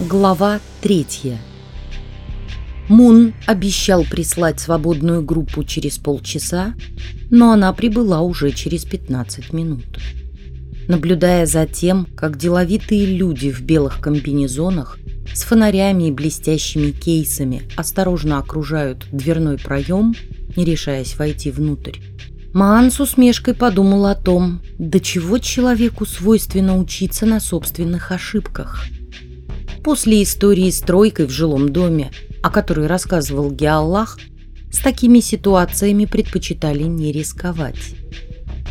Глава третья. Мун обещал прислать свободную группу через полчаса, но она прибыла уже через 15 минут. Наблюдая за тем, как деловитые люди в белых комбинезонах с фонарями и блестящими кейсами осторожно окружают дверной проем, не решаясь войти внутрь, Маан с усмешкой подумал о том, до чего человеку свойственно учиться на собственных ошибках – После истории с тройкой в жилом доме, о которой рассказывал Геаллах, с такими ситуациями предпочитали не рисковать.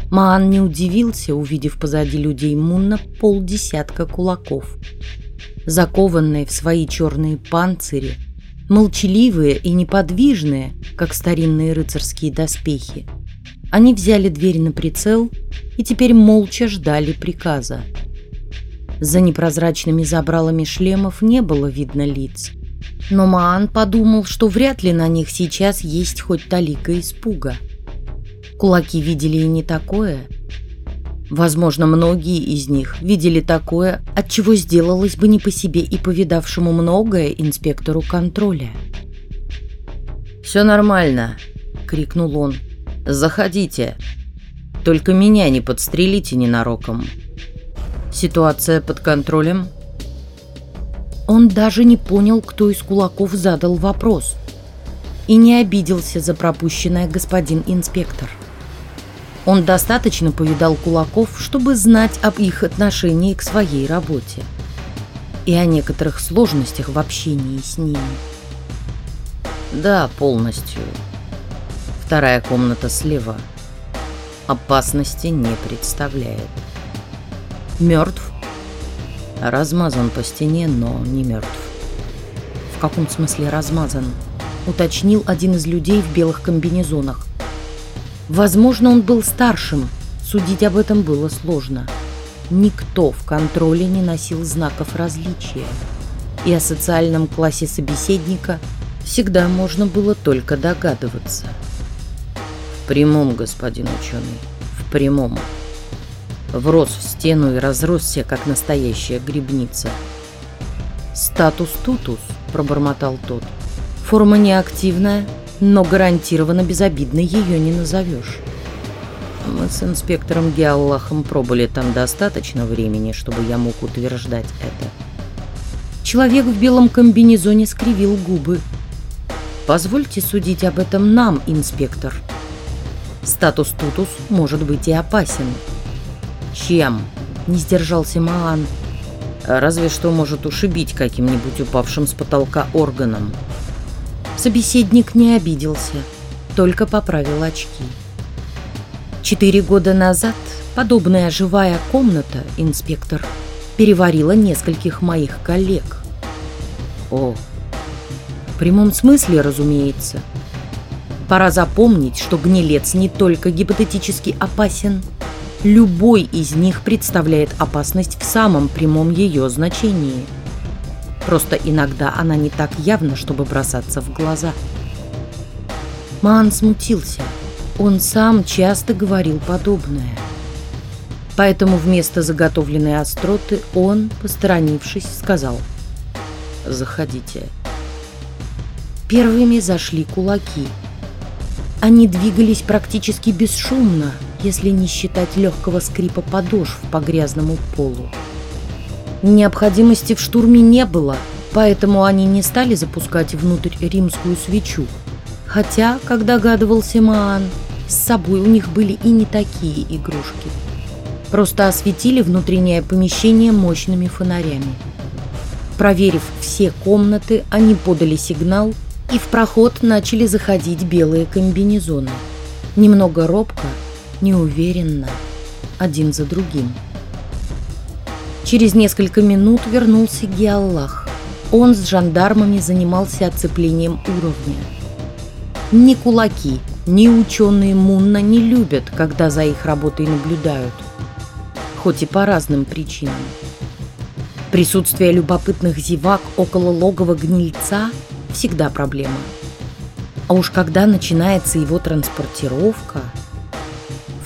Маан не удивился, увидев позади людей Мунна полдесятка кулаков. Закованные в свои черные панцири, молчаливые и неподвижные, как старинные рыцарские доспехи, они взяли дверь на прицел и теперь молча ждали приказа. За непрозрачными забралами шлемов не было видно лиц. Но Маан подумал, что вряд ли на них сейчас есть хоть талика испуга. Кулаки видели и не такое. Возможно, многие из них видели такое, от чего сделалось бы не по себе и повидавшему многое инспектору контроля. «Все нормально», — крикнул он. «Заходите. Только меня не подстрелите ненароком». Ситуация под контролем. Он даже не понял, кто из кулаков задал вопрос. И не обиделся за пропущенное господин инспектор. Он достаточно повидал кулаков, чтобы знать об их отношении к своей работе. И о некоторых сложностях в общении с ними. Да, полностью. Вторая комната слева. Опасности не представляет. Мертв? Размазан по стене, но не мертв. В каком смысле размазан? Уточнил один из людей в белых комбинезонах. Возможно, он был старшим. Судить об этом было сложно. Никто в контроле не носил знаков различия. И о социальном классе собеседника всегда можно было только догадываться. В прямом, господин ученый, в прямом врос в стену и разросся, как настоящая грибница. «Статус тутус», — пробормотал тот. «Форма неактивная, но гарантированно безобидной ее не назовешь». Мы с инспектором Геаллахом пробыли там достаточно времени, чтобы я мог утверждать это. Человек в белом комбинезоне скривил губы. «Позвольте судить об этом нам, инспектор. Статус тутус может быть и опасен». Чем? Не сдержался Маан. Разве что может ушибить каким-нибудь упавшим с потолка органом. Собеседник не обиделся, только поправил очки. Четыре года назад подобная живая комната, инспектор, переварила нескольких моих коллег. О, в прямом смысле, разумеется. Пора запомнить, что гнилец не только гипотетически опасен, Любой из них представляет опасность в самом прямом ее значении. Просто иногда она не так явна, чтобы бросаться в глаза. Ман смутился. Он сам часто говорил подобное. Поэтому вместо заготовленной остроты он, посторонившись, сказал «Заходите». Первыми зашли кулаки. Они двигались практически бесшумно – если не считать легкого скрипа подошв по грязному полу. Необходимости в штурме не было, поэтому они не стали запускать внутрь римскую свечу. Хотя, как догадывался Маан, с собой у них были и не такие игрушки. Просто осветили внутреннее помещение мощными фонарями. Проверив все комнаты, они подали сигнал, и в проход начали заходить белые комбинезоны. Немного робко, неуверенно, один за другим. Через несколько минут вернулся Геаллах. Он с жандармами занимался оцеплением уровня. Ни кулаки, ни ученые Мунна не любят, когда за их работой наблюдают. Хоть и по разным причинам. Присутствие любопытных зевак около логова гнильца всегда проблема. А уж когда начинается его транспортировка –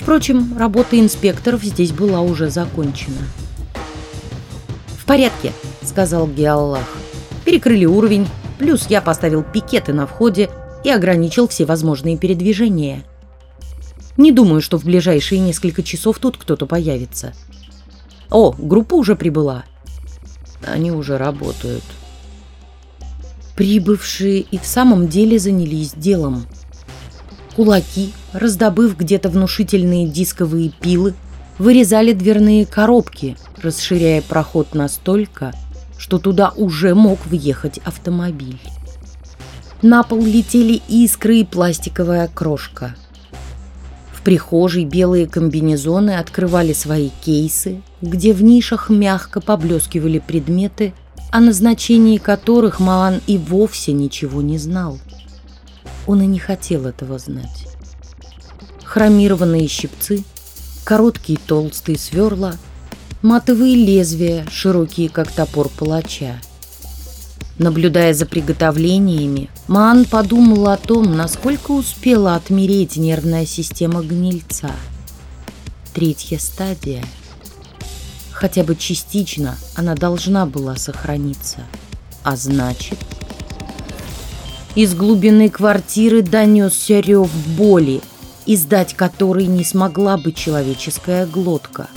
Впрочем, работа инспекторов здесь была уже закончена. В порядке», — сказал Геаллах. «Перекрыли уровень, плюс я поставил пикеты на входе и ограничил все возможные передвижения. Не думаю, что в ближайшие несколько часов тут кто-то появится. О, группа уже прибыла. Они уже работают. Прибывшие и в самом деле занялись делом. Кулаки, раздобыв где-то внушительные дисковые пилы, вырезали дверные коробки, расширяя проход настолько, что туда уже мог въехать автомобиль. На пол летели искры и пластиковая крошка. В прихожей белые комбинезоны открывали свои кейсы, где в нишах мягко поблескивали предметы, о назначении которых Маан и вовсе ничего не знал. Он и не хотел этого знать. Хромированные щипцы, короткие толстые сверла, матовые лезвия, широкие как топор палача – Наблюдая за приготовлениями, Маан подумал о том, насколько успела отмереть нервная система гнильца. Третья стадия. Хотя бы частично она должна была сохраниться. А значит... Из глубины квартиры донесся рев боли, издать который не смогла бы человеческая глотка.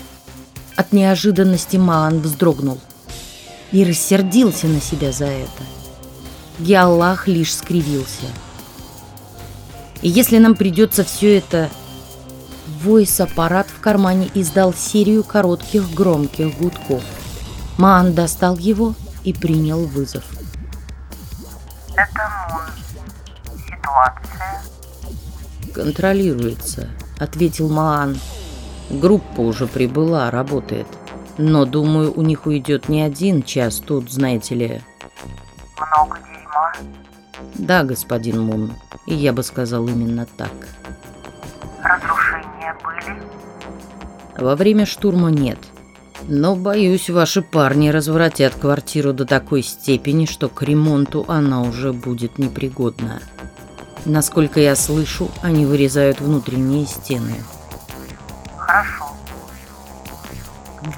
От неожиданности Маан вздрогнул – и рассердился на себя за это. Геаллах лишь скривился. И если нам придется все это... Войс-аппарат в кармане издал серию коротких громких гудков. Маан достал его и принял вызов. Это Мун. Ситуация? Контролируется, ответил Маан. Группа уже прибыла, работает. Но, думаю, у них уйдет не один час тут, знаете ли. Много дерьма? Да, господин Мун. И я бы сказал именно так. Разрушения были? Во время штурма нет. Но, боюсь, ваши парни развратят квартиру до такой степени, что к ремонту она уже будет непригодна. Насколько я слышу, они вырезают внутренние стены. Хорошо.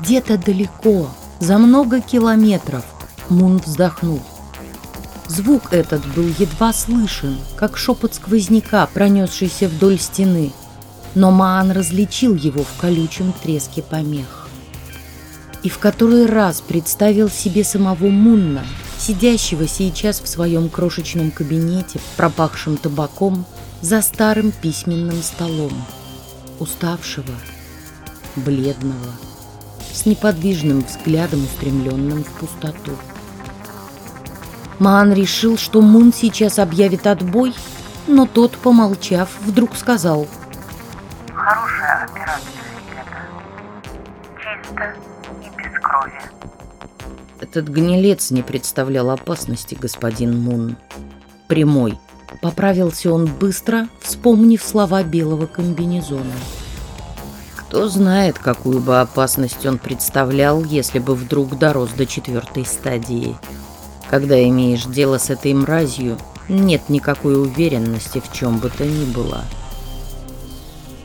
Где-то далеко, за много километров, Мун вздохнул. Звук этот был едва слышен, как шепот сквозняка, пронесшийся вдоль стены, но Маан различил его в колючем треске помех. И в который раз представил себе самого Мунна, сидящего сейчас в своем крошечном кабинете, пропахшем табаком, за старым письменным столом, уставшего, бледного, с неподвижным взглядом, устремленным в пустоту. Маан решил, что Мун сейчас объявит отбой, но тот, помолчав, вдруг сказал. Этот гнилец не представлял опасности, господин Мун. Прямой. Поправился он быстро, вспомнив слова белого комбинезона. Кто знает, какую бы опасность он представлял, если бы вдруг дорос до четвертой стадии. Когда имеешь дело с этой мразью, нет никакой уверенности в чем бы то ни было.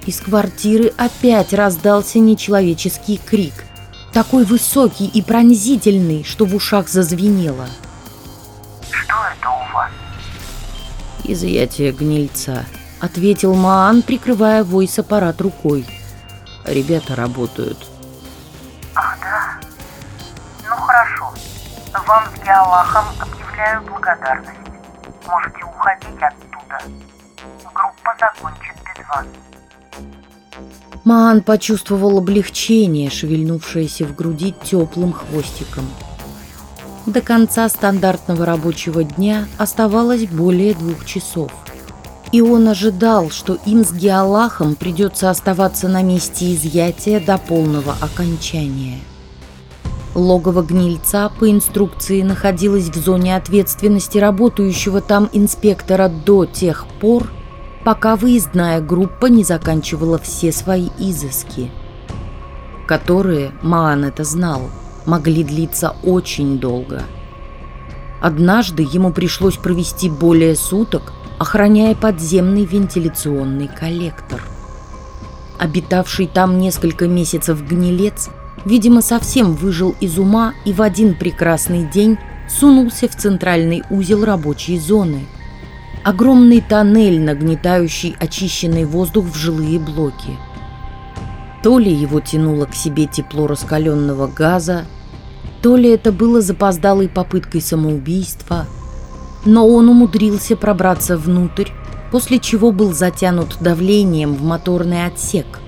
Из квартиры опять раздался нечеловеческий крик, такой высокий и пронзительный, что в ушах зазвенело. «Что это у вас?» «Изъятие гнильца», — ответил Маан, прикрывая войс-аппарат рукой. Ребята работают. Ах, да? Ну хорошо. Вам с Геаллахом объявляю благодарность. Можете уходить оттуда. Группа закончит без вас. Маан почувствовал облегчение, шевельнувшееся в груди теплым хвостиком. До конца стандартного рабочего дня оставалось более двух часов и он ожидал, что им с Геалахом придется оставаться на месте изъятия до полного окончания. Логово гнильца по инструкции находилось в зоне ответственности работающего там инспектора до тех пор, пока выездная группа не заканчивала все свои изыски, которые, Маан это знал, могли длиться очень долго. Однажды ему пришлось провести более суток – охраняя подземный вентиляционный коллектор. Обитавший там несколько месяцев гнилец видимо, совсем выжил из ума и в один прекрасный день сунулся в центральный узел рабочей зоны. Огромный тоннель, нагнетающий очищенный воздух в жилые блоки. То ли его тянуло к себе тепло раскаленного газа, то ли это было запоздалой попыткой самоубийства, но он умудрился пробраться внутрь, после чего был затянут давлением в моторный отсек,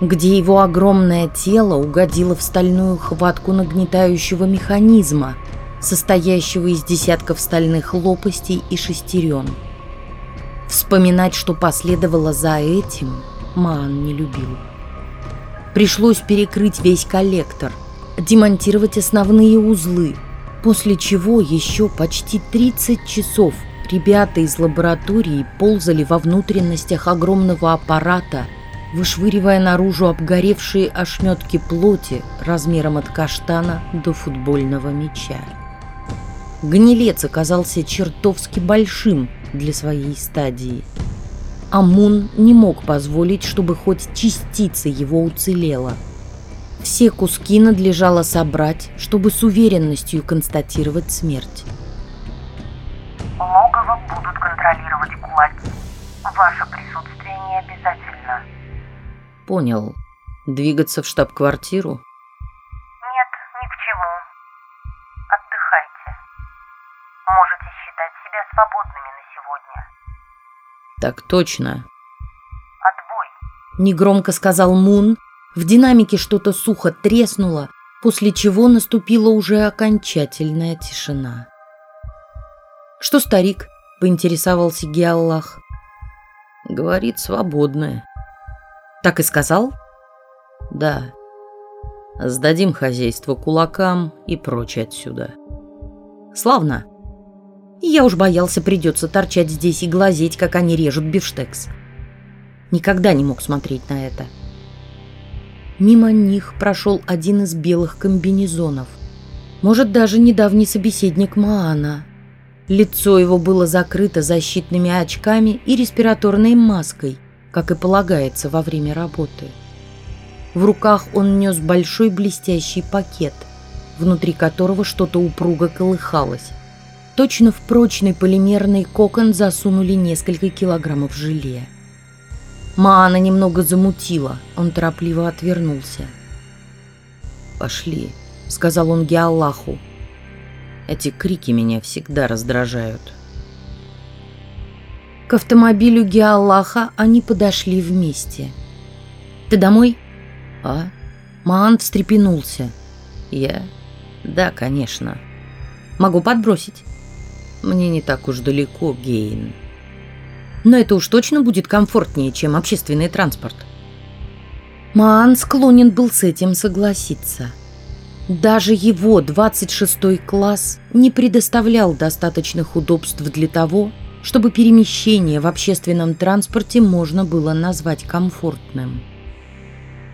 где его огромное тело угодило в стальную хватку нагнетающего механизма, состоящего из десятков стальных лопастей и шестерен. Вспоминать, что последовало за этим, Маан не любил. Пришлось перекрыть весь коллектор, демонтировать основные узлы, после чего еще почти 30 часов ребята из лаборатории ползали во внутренностях огромного аппарата, вышвыривая наружу обгоревшие ошметки плоти размером от каштана до футбольного мяча. Гнилец оказался чертовски большим для своей стадии. Амун не мог позволить, чтобы хоть частица его уцелела. Все куски надлежало собрать, чтобы с уверенностью констатировать смерть. Логово будут контролировать кулаки. Ваше присутствие не обязательно. Понял. Двигаться в штаб-квартиру? Нет, ни к чему. Отдыхайте. Можете считать себя свободными. Так точно. Отбой. Негромко сказал Мун. В динамике что-то сухо треснуло, после чего наступила уже окончательная тишина. «Что старик?» — поинтересовался Геаллах. Говорит, свободная. «Так и сказал?» Да. Сдадим хозяйство кулакам и прочь отсюда. «Славно!» Я уж боялся, придется торчать здесь и глазеть, как они режут бифштекс. Никогда не мог смотреть на это. Мимо них прошел один из белых комбинезонов. Может, даже недавний собеседник Маана. Лицо его было закрыто защитными очками и респираторной маской, как и полагается во время работы. В руках он нес большой блестящий пакет, внутри которого что-то упруго колыхалось. Точно в прочный полимерный кокон засунули несколько килограммов желе. Маана немного замутила, он торопливо отвернулся. «Пошли», — сказал он Геаллаху. «Эти крики меня всегда раздражают». К автомобилю Геаллаха они подошли вместе. «Ты домой?» «А?» Маан встрепенулся. «Я? Да, конечно. Могу подбросить?» «Мне не так уж далеко, Гейн». Но это уж точно будет комфортнее, чем общественный транспорт. Маан склонен был с этим согласиться. Даже его 26-й класс не предоставлял достаточных удобств для того, чтобы перемещение в общественном транспорте можно было назвать комфортным.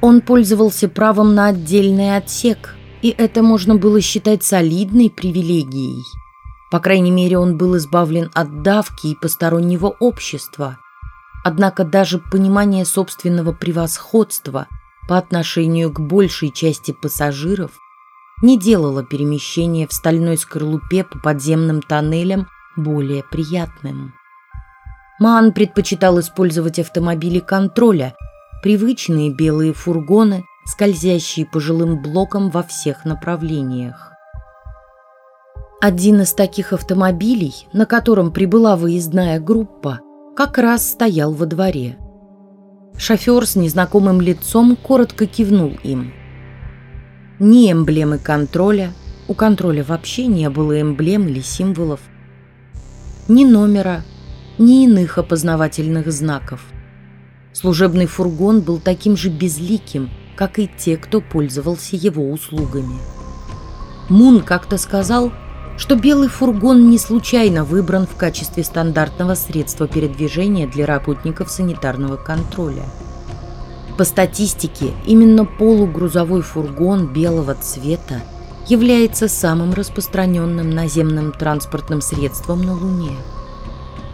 Он пользовался правом на отдельный отсек, и это можно было считать солидной привилегией – по крайней мере, он был избавлен от давки и постороннего общества. Однако даже понимание собственного превосходства по отношению к большей части пассажиров не делало перемещение в стальной скорлупе по подземным тоннелям более приятным. Маан предпочитал использовать автомобили контроля, привычные белые фургоны, скользящие по жилым блокам во всех направлениях. Один из таких автомобилей, на котором прибыла выездная группа, как раз стоял во дворе. Шофер с незнакомым лицом коротко кивнул им. Ни эмблемы контроля, у контроля вообще не было эмблем или символов, ни номера, ни иных опознавательных знаков. Служебный фургон был таким же безликим, как и те, кто пользовался его услугами. Мун как-то сказал – что белый фургон не случайно выбран в качестве стандартного средства передвижения для работников санитарного контроля. По статистике, именно полугрузовой фургон белого цвета является самым распространенным наземным транспортным средством на Луне.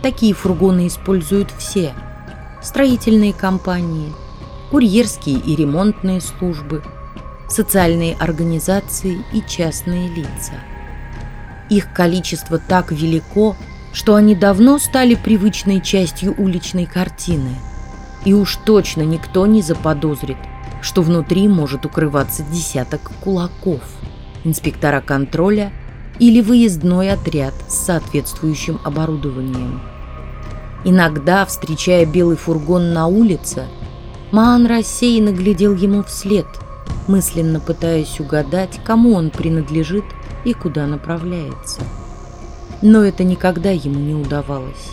Такие фургоны используют все – строительные компании, курьерские и ремонтные службы, социальные организации и частные лица. Их количество так велико, что они давно стали привычной частью уличной картины. И уж точно никто не заподозрит, что внутри может укрываться десяток кулаков, инспектора контроля или выездной отряд с соответствующим оборудованием. Иногда, встречая белый фургон на улице, Маан рассеянно глядел ему вслед, мысленно пытаясь угадать, кому он принадлежит и куда направляется. Но это никогда ему не удавалось.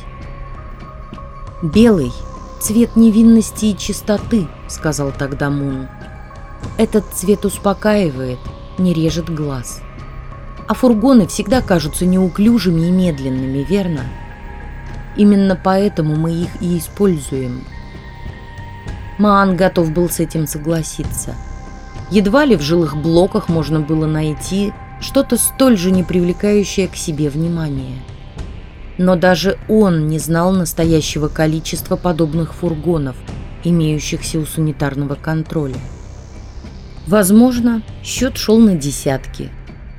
«Белый — цвет невинности и чистоты», — сказал тогда Мун. «Этот цвет успокаивает, не режет глаз. А фургоны всегда кажутся неуклюжими и медленными, верно?» Именно поэтому мы их и используем. Маан готов был с этим согласиться. Едва ли в жилых блоках можно было найти что-то столь же не привлекающее к себе внимание. Но даже он не знал настоящего количества подобных фургонов, имеющихся у санитарного контроля. Возможно, счет шел на десятки,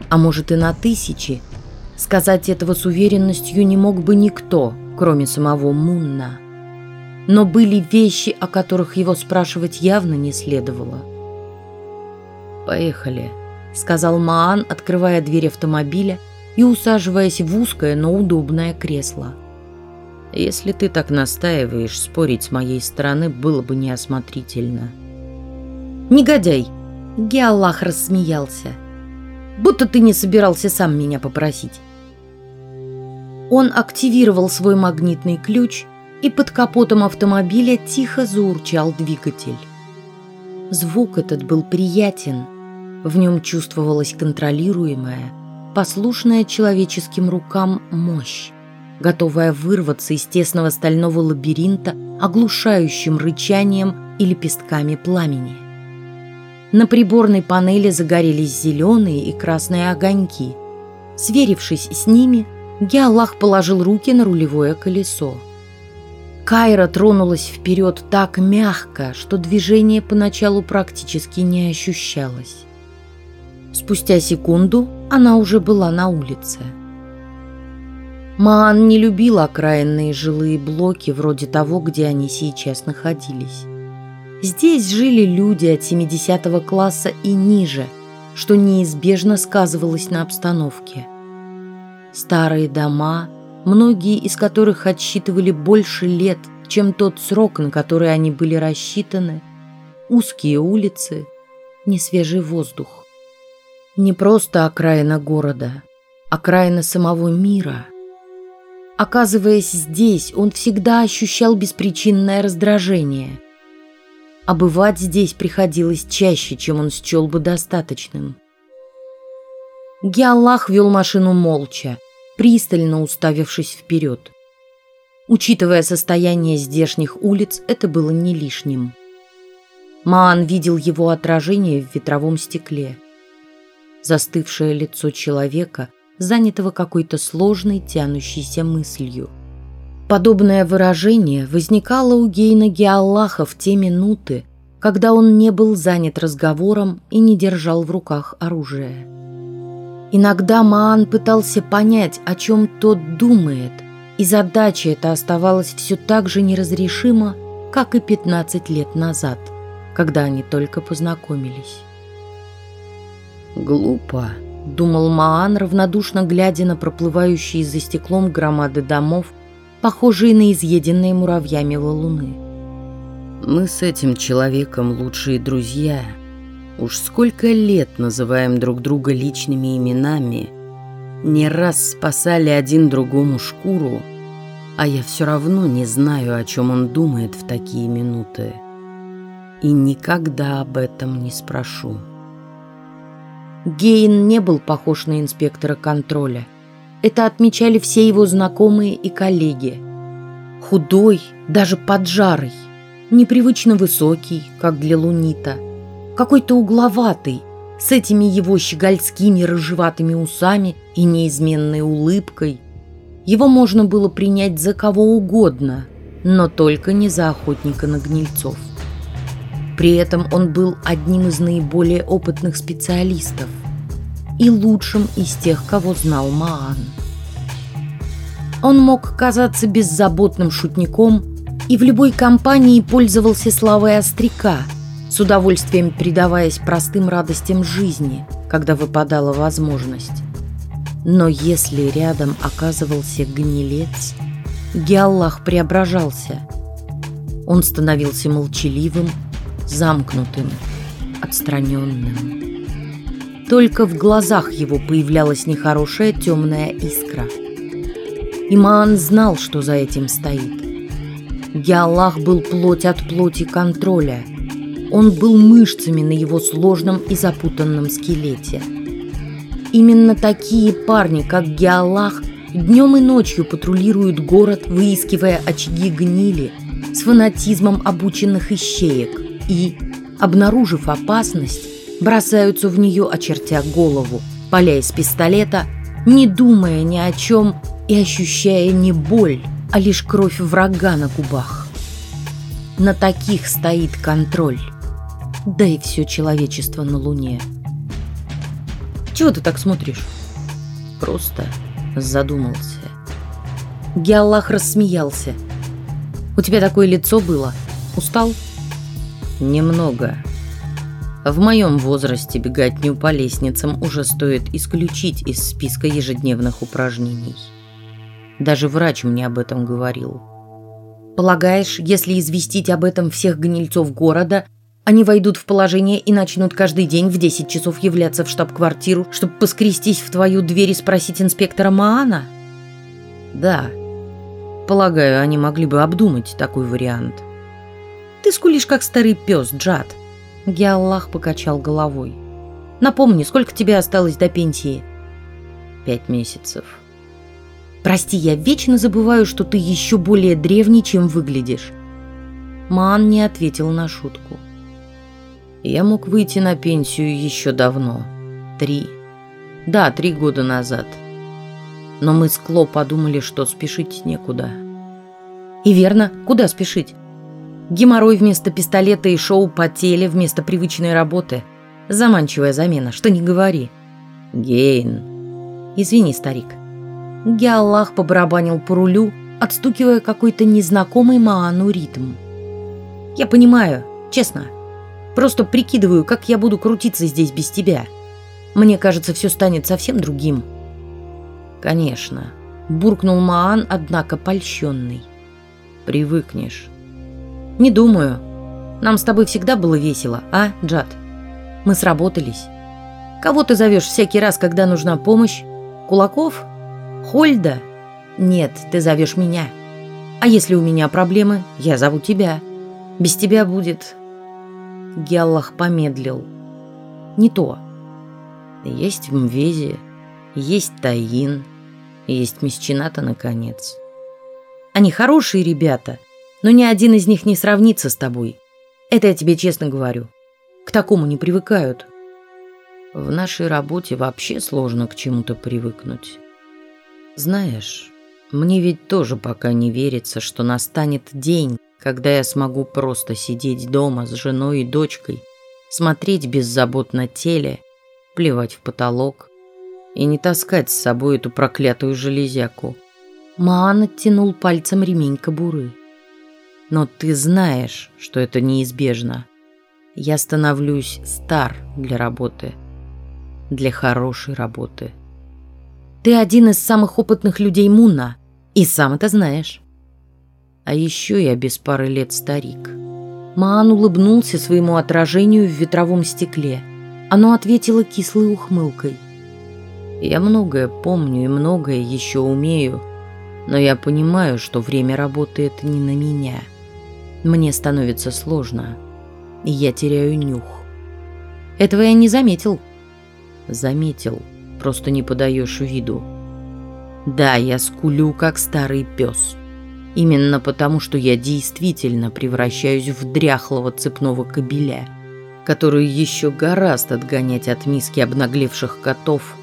а может и на тысячи. Сказать этого с уверенностью не мог бы никто – кроме самого Мунна. Но были вещи, о которых его спрашивать явно не следовало. «Поехали», — сказал Маан, открывая дверь автомобиля и усаживаясь в узкое, но удобное кресло. «Если ты так настаиваешь, спорить с моей стороны было бы неосмотрительно». «Негодяй!» — Геаллах рассмеялся. «Будто ты не собирался сам меня попросить». Он активировал свой магнитный ключ, и под капотом автомобиля тихо заурчал двигатель. Звук этот был приятен. В нем чувствовалась контролируемая, послушная человеческим рукам мощь, готовая вырваться из тесного стального лабиринта оглушающим рычанием и лепестками пламени. На приборной панели загорелись зеленые и красные огоньки. Сверившись с ними, Геаллах положил руки на рулевое колесо. Кайра тронулась вперед так мягко, что движение поначалу практически не ощущалось. Спустя секунду она уже была на улице. Маан не любил окраинные жилые блоки вроде того, где они сейчас находились. Здесь жили люди от 70 класса и ниже, что неизбежно сказывалось на обстановке – Старые дома, многие из которых отсчитывали больше лет, чем тот срок, на который они были рассчитаны, узкие улицы, несвежий воздух. Не просто окраина города, окраина самого мира. Оказываясь здесь, он всегда ощущал беспричинное раздражение. А бывать здесь приходилось чаще, чем он счел бы достаточным. Геаллах вел машину молча, пристально уставившись вперед. Учитывая состояние здешних улиц, это было не лишним. Маан видел его отражение в ветровом стекле. Застывшее лицо человека, занятого какой-то сложной, тянущейся мыслью. Подобное выражение возникало у Гейна Геаллаха в те минуты, когда он не был занят разговором и не держал в руках оружие. Иногда Маан пытался понять, о чем тот думает, и задача эта оставалась все так же неразрешима, как и 15 лет назад, когда они только познакомились. «Глупо», — думал Маан, равнодушно глядя на проплывающие за стеклом громады домов, похожие на изъеденные муравьями валуны. «Мы с этим человеком лучшие друзья», Уж сколько лет называем друг друга личными именами, не раз спасали один другому шкуру, а я все равно не знаю, о чем он думает в такие минуты. И никогда об этом не спрошу. Гейн не был похож на инспектора контроля. Это отмечали все его знакомые и коллеги. Худой, даже поджарый, непривычно высокий, как для лунита – какой-то угловатый, с этими его щегольскими рыжеватыми усами и неизменной улыбкой. Его можно было принять за кого угодно, но только не за охотника на гнильцов. При этом он был одним из наиболее опытных специалистов и лучшим из тех, кого знал Маан. Он мог казаться беззаботным шутником и в любой компании пользовался славой остряка, с удовольствием предаваясь простым радостям жизни, когда выпадала возможность. Но если рядом оказывался гнилец, Геаллах преображался. Он становился молчаливым, замкнутым, отстраненным. Только в глазах его появлялась нехорошая темная искра. Имаан знал, что за этим стоит. Геаллах был плоть от плоти контроля. Он был мышцами на его сложном и запутанном скелете. Именно такие парни, как Геаллах, днем и ночью патрулируют город, выискивая очаги гнили, с фанатизмом обученных ищеек и, обнаружив опасность, бросаются в нее, очертя голову, поля из пистолета, не думая ни о чем и ощущая не боль, а лишь кровь врага на губах. На таких стоит контроль. Да и все человечество на Луне. Чего ты так смотришь? Просто задумался. Геаллах рассмеялся. У тебя такое лицо было. Устал? Немного. В моем возрасте беготню по лестницам уже стоит исключить из списка ежедневных упражнений. Даже врач мне об этом говорил. Полагаешь, если известить об этом всех гнильцов города, они войдут в положение и начнут каждый день в 10 часов являться в штаб-квартиру, чтобы поскрестись в твою дверь и спросить инспектора Маана? Да. Полагаю, они могли бы обдумать такой вариант. Ты скулишь, как старый пес, Джад. Геаллах покачал головой. Напомни, сколько тебе осталось до пенсии? Пять месяцев. Прости, я вечно забываю, что ты еще более древний, чем выглядишь. Ман не ответил на шутку. Я мог выйти на пенсию еще давно. Три. Да, три года назад. Но мы с Кло подумали, что спешить некуда. И верно, куда спешить? Геморрой вместо пистолета и шоу по теле вместо привычной работы. Заманчивая замена, что не говори. Гейн. Извини, старик. Геаллах побарабанил по рулю, отстукивая какой-то незнакомый Маану ритм. «Я понимаю, честно. Просто прикидываю, как я буду крутиться здесь без тебя. Мне кажется, все станет совсем другим». «Конечно», — буркнул Маан, однако польщенный. «Привыкнешь». «Не думаю. Нам с тобой всегда было весело, а, Джад? Мы сработались. Кого ты зовешь всякий раз, когда нужна помощь? Кулаков?» Хольда? Нет, ты зовешь меня. А если у меня проблемы, я зову тебя. Без тебя будет...» Геллах помедлил. «Не то. Есть Мвези, есть Таин, есть Месчината, наконец. Они хорошие ребята, но ни один из них не сравнится с тобой. Это я тебе честно говорю. К такому не привыкают. В нашей работе вообще сложно к чему-то привыкнуть. Знаешь, мне ведь тоже пока не верится, что настанет день, когда я смогу просто сидеть дома с женой и дочкой, смотреть беззаботно теле, плевать в потолок и не таскать с собой эту проклятую железяку. Маан оттянул пальцем ремень кобуры. Но ты знаешь, что это неизбежно. Я становлюсь стар для работы. Для хорошей работы. Ты один из самых опытных людей Муна, и сам это знаешь. А еще я без пары лет старик. Маан улыбнулся своему отражению в ветровом стекле. Оно ответило кислой ухмылкой. Я многое помню и многое еще умею, но я понимаю, что время работает не на меня. Мне становится сложно, и я теряю нюх. Этого я не заметил. Заметил просто не подаешь виду. Да, я скулю, как старый пес. Именно потому, что я действительно превращаюсь в дряхлого цепного кобеля, который еще гораст отгонять от миски обнаглевших котов,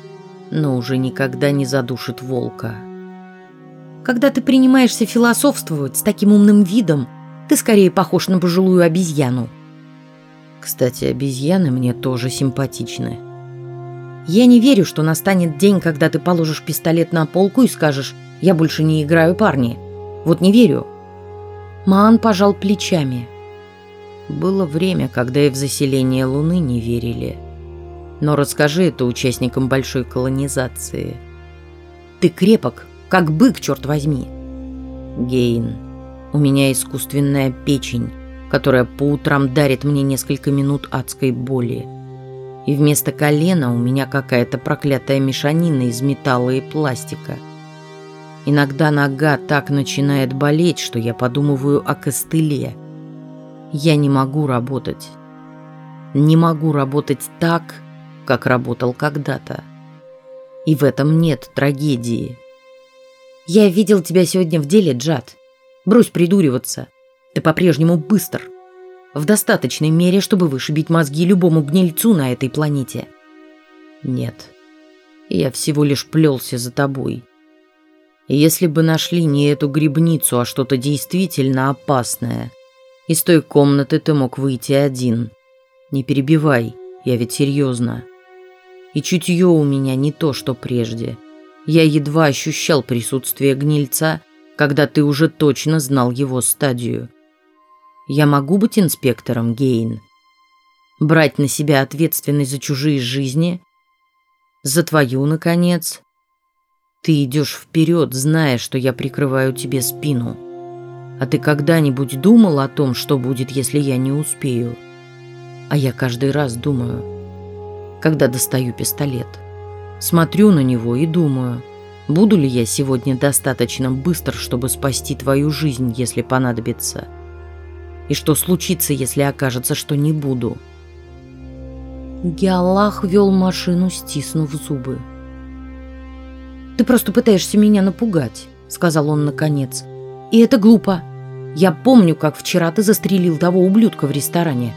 но уже никогда не задушит волка. Когда ты принимаешься философствовать с таким умным видом, ты скорее похож на пожилую обезьяну. Кстати, обезьяны мне тоже симпатичны. Я не верю, что настанет день, когда ты положишь пистолет на полку и скажешь «Я больше не играю парни». Вот не верю. Маан пожал плечами. Было время, когда и в заселение Луны не верили. Но расскажи это участникам большой колонизации. Ты крепок, как бык, черт возьми. Гейн, у меня искусственная печень, которая по утрам дарит мне несколько минут адской боли. И вместо колена у меня какая-то проклятая мешанина из металла и пластика. Иногда нога так начинает болеть, что я подумываю о костыле. Я не могу работать. Не могу работать так, как работал когда-то. И в этом нет трагедии. Я видел тебя сегодня в деле, Джад. Брось придуриваться. Ты по-прежнему быстр. В достаточной мере, чтобы вышибить мозги любому гнильцу на этой планете. Нет. Я всего лишь плелся за тобой. Если бы нашли не эту грибницу, а что-то действительно опасное, из той комнаты ты мог выйти один. Не перебивай, я ведь серьезно. И чутье у меня не то, что прежде. Я едва ощущал присутствие гнильца, когда ты уже точно знал его стадию. Я могу быть инспектором, Гейн? Брать на себя ответственность за чужие жизни? За твою, наконец? Ты идешь вперед, зная, что я прикрываю тебе спину. А ты когда-нибудь думал о том, что будет, если я не успею? А я каждый раз думаю, когда достаю пистолет. Смотрю на него и думаю, буду ли я сегодня достаточно быстр, чтобы спасти твою жизнь, если понадобится. И что случится, если окажется, что не буду? Геаллах вел машину, стиснув зубы. «Ты просто пытаешься меня напугать», — сказал он наконец. «И это глупо. Я помню, как вчера ты застрелил того ублюдка в ресторане.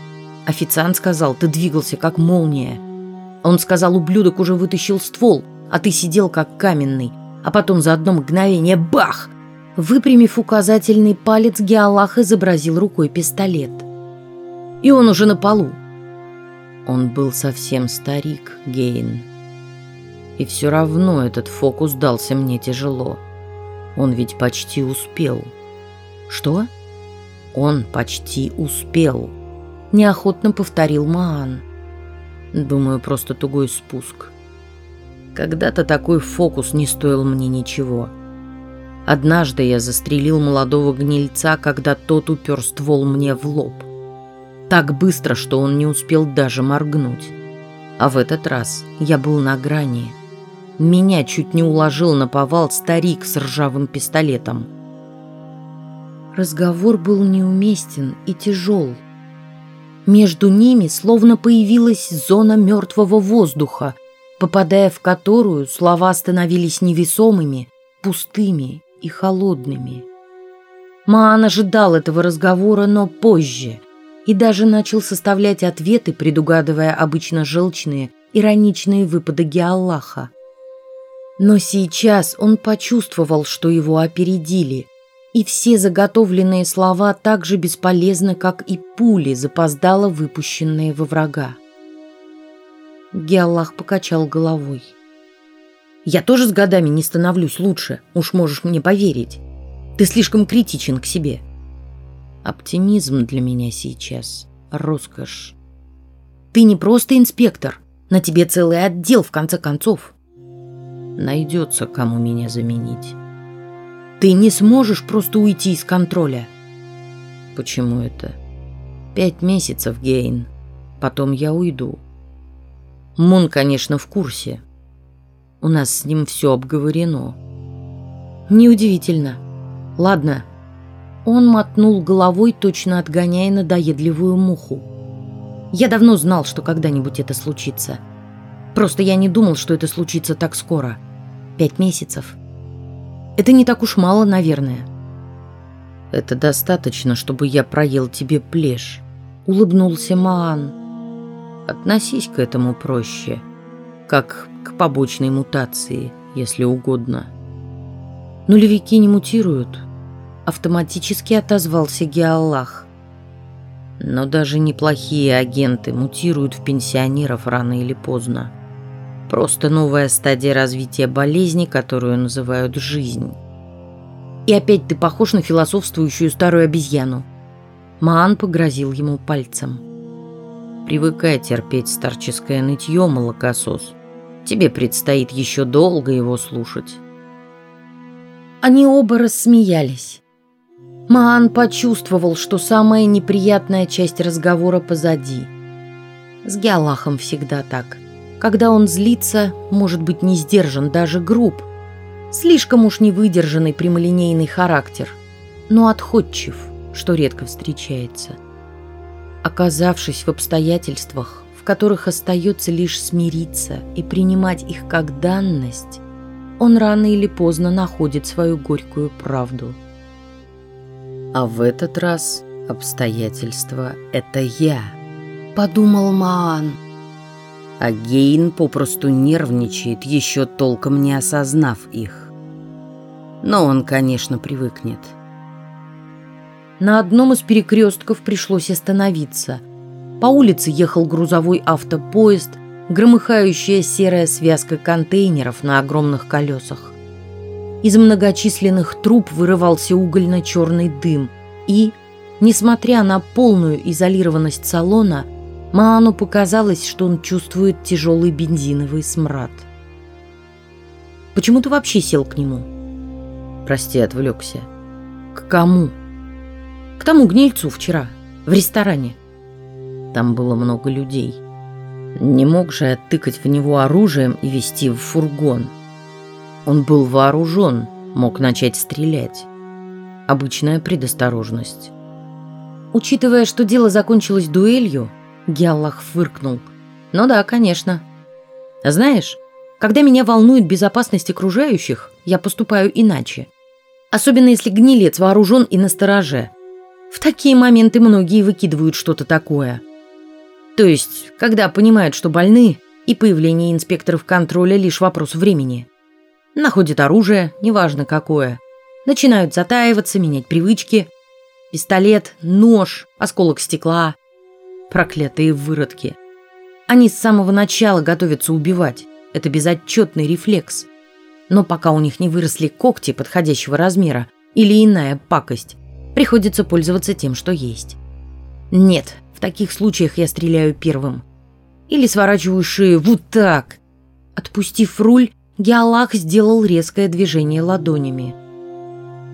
Официант сказал, ты двигался как молния. Он сказал, ублюдок уже вытащил ствол, а ты сидел как каменный. А потом за одно мгновение — бах! Выпрямив указательный палец, Геаллах изобразил рукой пистолет. И он уже на полу. Он был совсем старик, Гейн. И все равно этот фокус дался мне тяжело. Он ведь почти успел. Что? Он почти успел. Неохотно повторил Маан. Думаю, просто тугой спуск. Когда-то такой фокус не стоил мне ничего. — Однажды я застрелил молодого гнильца, когда тот упер ствол мне в лоб. Так быстро, что он не успел даже моргнуть. А в этот раз я был на грани. Меня чуть не уложил на повал старик с ржавым пистолетом. Разговор был неуместен и тяжел. Между ними словно появилась зона мертвого воздуха, попадая в которую слова становились невесомыми, пустыми и холодными. Маан ожидал этого разговора, но позже, и даже начал составлять ответы, предугадывая обычно желчные, ироничные выпады Геаллаха. Но сейчас он почувствовал, что его опередили, и все заготовленные слова так же бесполезны, как и пули, запоздало выпущенные во врага. Геаллах покачал головой. Я тоже с годами не становлюсь лучше, уж можешь мне поверить. Ты слишком критичен к себе. Оптимизм для меня сейчас — роскошь. Ты не просто инспектор, на тебе целый отдел, в конце концов. Найдется, кому меня заменить. Ты не сможешь просто уйти из контроля. Почему это? Пять месяцев, Гейн. Потом я уйду. Мун, конечно, в курсе, у нас с ним все обговорено. Неудивительно. Ладно. Он мотнул головой, точно отгоняя надоедливую муху. Я давно знал, что когда-нибудь это случится. Просто я не думал, что это случится так скоро. Пять месяцев. Это не так уж мало, наверное. Это достаточно, чтобы я проел тебе плешь. Улыбнулся Маан. Относись к этому проще. Как к побочной мутации, если угодно. Нулевики не мутируют, автоматически отозвался Геаллах. Но даже неплохие агенты мутируют в пенсионеров рано или поздно. Просто новая стадия развития болезни, которую называют жизнь. И опять ты похож на философствующую старую обезьяну. Маан погрозил ему пальцем. Привыкай терпеть старческое нытье, молокосос. Тебе предстоит еще долго его слушать. Они оба рассмеялись. Маан почувствовал, что самая неприятная часть разговора позади. С Геалахом всегда так. Когда он злится, может быть не сдержан, даже груб. Слишком уж невыдержанный прямолинейный характер, но отходчив, что редко встречается. Оказавшись в обстоятельствах, в которых остается лишь смириться и принимать их как данность, он рано или поздно находит свою горькую правду – а в этот раз обстоятельства — это я, подумал Маан. А Гейн попросту нервничает, еще толком не осознав их. Но он, конечно, привыкнет. На одном из перекрестков пришлось остановиться. По улице ехал грузовой автопоезд, громыхающая серая связка контейнеров на огромных колесах. Из многочисленных труб вырывался угольно-черный дым, и, несмотря на полную изолированность салона, Маану показалось, что он чувствует тяжелый бензиновый смрад. «Почему ты вообще сел к нему?» «Прости, отвлекся». «К кому?» «К тому гнильцу вчера, в ресторане». Там было много людей. Не мог же оттыкать в него оружием и вести в фургон. Он был вооружен, мог начать стрелять. Обычная предосторожность. Учитывая, что дело закончилось дуэлью, Геаллах фыркнул. Ну да, конечно. Знаешь, когда меня волнует безопасность окружающих, я поступаю иначе. Особенно если гнилец вооружен и настороже. В такие моменты многие выкидывают что-то такое. То есть, когда понимают, что больны, и появление инспекторов контроля лишь вопрос времени. Находят оружие, неважно какое. Начинают затаиваться, менять привычки. Пистолет, нож, осколок стекла. Проклятые выродки. Они с самого начала готовятся убивать. Это безотчетный рефлекс. Но пока у них не выросли когти подходящего размера или иная пакость, приходится пользоваться тем, что есть. Нет, в таких случаях я стреляю первым. Или сворачиваю шею вот так. Отпустив руль, Геалах сделал резкое движение ладонями.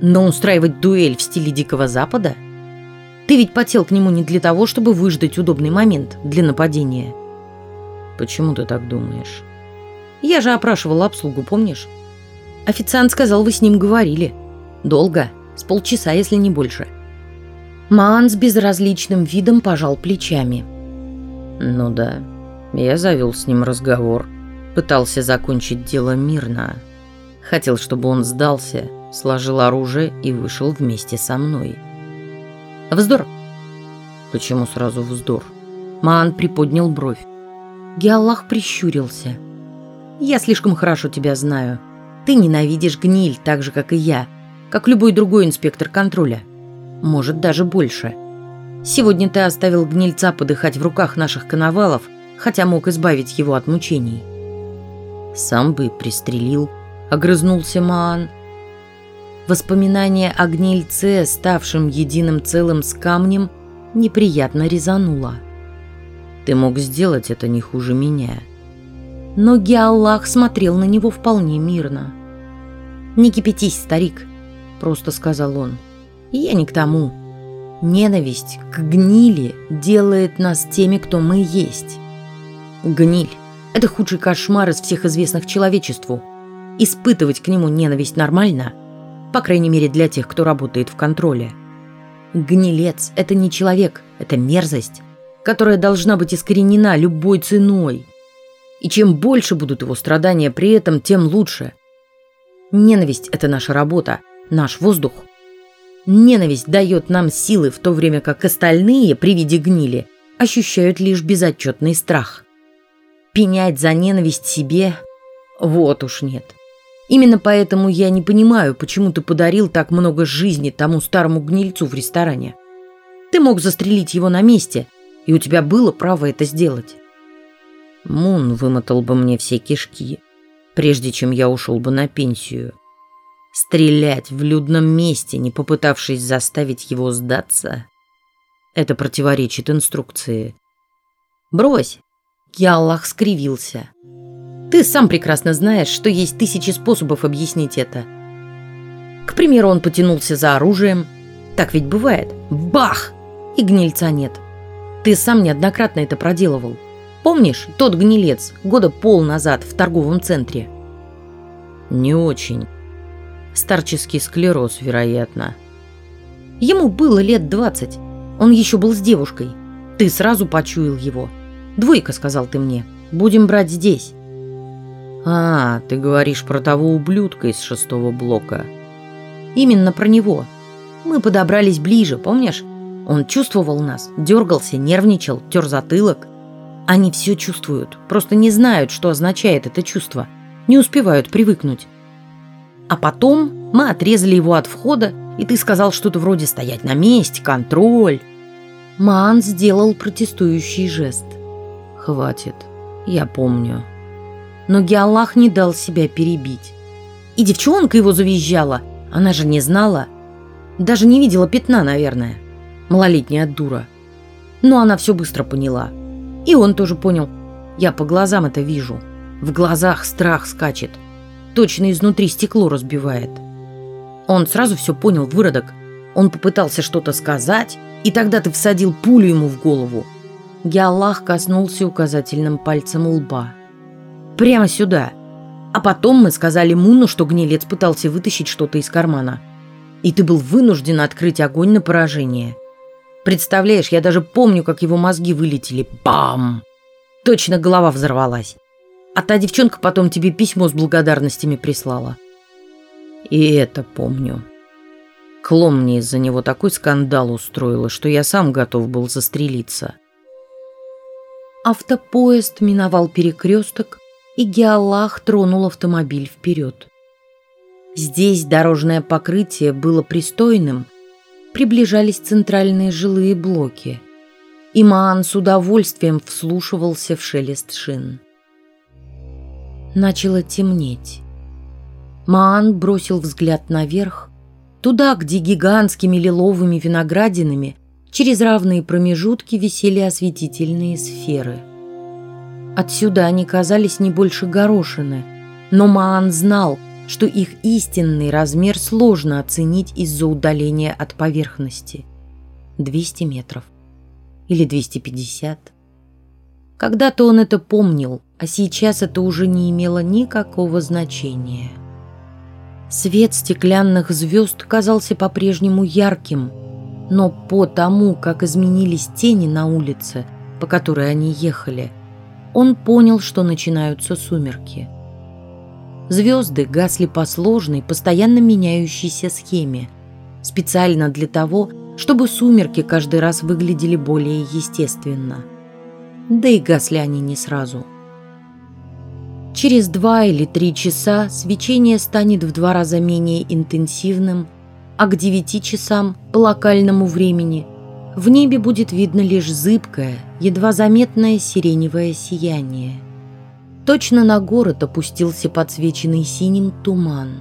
Но устраивать дуэль в стиле Дикого Запада? Ты ведь потел к нему не для того, чтобы выждать удобный момент для нападения. Почему ты так думаешь? Я же опрашивала обслугу, помнишь? Официант сказал, вы с ним говорили. Долго, с полчаса, если не больше. Маан с безразличным видом пожал плечами. Ну да, я завел с ним разговор. Пытался закончить дело мирно. Хотел, чтобы он сдался, сложил оружие и вышел вместе со мной. Вздор. Почему сразу вздор? Маан приподнял бровь. Геаллах прищурился. Я слишком хорошо тебя знаю. Ты ненавидишь гниль так же, как и я, как любой другой инспектор контроля. Может, даже больше. Сегодня ты оставил гнильца подыхать в руках наших коновалов, хотя мог избавить его от мучений. Сам бы пристрелил, огрызнулся Маан. Воспоминание о гнильце, ставшем единым целым с камнем, неприятно резануло. Ты мог сделать это не хуже меня. Но Геаллах смотрел на него вполне мирно. «Не кипятись, старик», — просто сказал он. «Я не к тому. Ненависть к гнили делает нас теми, кто мы есть. Гниль это худший кошмар из всех известных человечеству. Испытывать к нему ненависть нормально, по крайней мере для тех, кто работает в контроле. Гнилец – это не человек, это мерзость, которая должна быть искоренена любой ценой. И чем больше будут его страдания при этом, тем лучше. Ненависть – это наша работа, наш воздух. Ненависть дает нам силы, в то время как остальные при виде гнили ощущают лишь безотчетный страх. Пенять за ненависть себе? Вот уж нет. Именно поэтому я не понимаю, почему ты подарил так много жизни тому старому гнильцу в ресторане. Ты мог застрелить его на месте, и у тебя было право это сделать. Мун вымотал бы мне все кишки, прежде чем я ушел бы на пенсию. Стрелять в людном месте, не попытавшись заставить его сдаться, это противоречит инструкции. Брось. Яллах скривился. Ты сам прекрасно знаешь, что есть тысячи способов объяснить это. К примеру, он потянулся за оружием. Так ведь бывает. Бах! И гнильца нет. Ты сам неоднократно это проделывал. Помнишь тот гнилец года пол назад в торговом центре? Не очень. Старческий склероз, вероятно. Ему было лет двадцать. Он еще был с девушкой. Ты сразу почуял его. Двойка, сказал ты мне. Будем брать здесь. А, ты говоришь про того ублюдка из шестого блока. Именно про него. Мы подобрались ближе, помнишь? Он чувствовал нас, дергался, нервничал, тер затылок. Они все чувствуют, просто не знают, что означает это чувство. Не успевают привыкнуть. А потом мы отрезали его от входа, и ты сказал что-то вроде «стоять на месте», «контроль». Маан сделал протестующий жест. «Хватит, я помню». Но Геаллах не дал себя перебить. И девчонка его завизжала. Она же не знала. Даже не видела пятна, наверное. Малолетняя дура. Но она все быстро поняла. И он тоже понял. Я по глазам это вижу. В глазах страх скачет. Точно изнутри стекло разбивает. Он сразу все понял, выродок. Он попытался что-то сказать, и тогда ты всадил пулю ему в голову. Геаллах коснулся указательным пальцем лба. Прямо сюда. А потом мы сказали Муну, что гнилец пытался вытащить что-то из кармана. И ты был вынужден открыть огонь на поражение. Представляешь, я даже помню, как его мозги вылетели. Бам! Точно голова взорвалась. А та девчонка потом тебе письмо с благодарностями прислала. И это помню. Клом мне из-за него такой скандал устроила, что я сам готов был застрелиться. Автопоезд миновал перекресток, и Геаллах тронул автомобиль вперед. Здесь дорожное покрытие было пристойным, приближались центральные жилые блоки. И Маан с удовольствием вслушивался в шелест шин. Начало темнеть. Маан бросил взгляд наверх, туда, где гигантскими лиловыми виноградинами через равные промежутки висели осветительные сферы. Отсюда они казались не больше горошины, но Маан знал, что их истинный размер сложно оценить из-за удаления от поверхности. 200 метров. Или 250. Когда-то он это помнил, а сейчас это уже не имело никакого значения. Свет стеклянных звезд казался по-прежнему ярким, но по тому, как изменились тени на улице, по которой они ехали, он понял, что начинаются сумерки. Звезды гасли по сложной, постоянно меняющейся схеме, специально для того, чтобы сумерки каждый раз выглядели более естественно. Да и гасли они не сразу – Через два или три часа свечение станет в два раза менее интенсивным, а к девяти часам по локальному времени в небе будет видно лишь зыбкое, едва заметное сиреневое сияние. Точно на город опустился подсвеченный синим туман.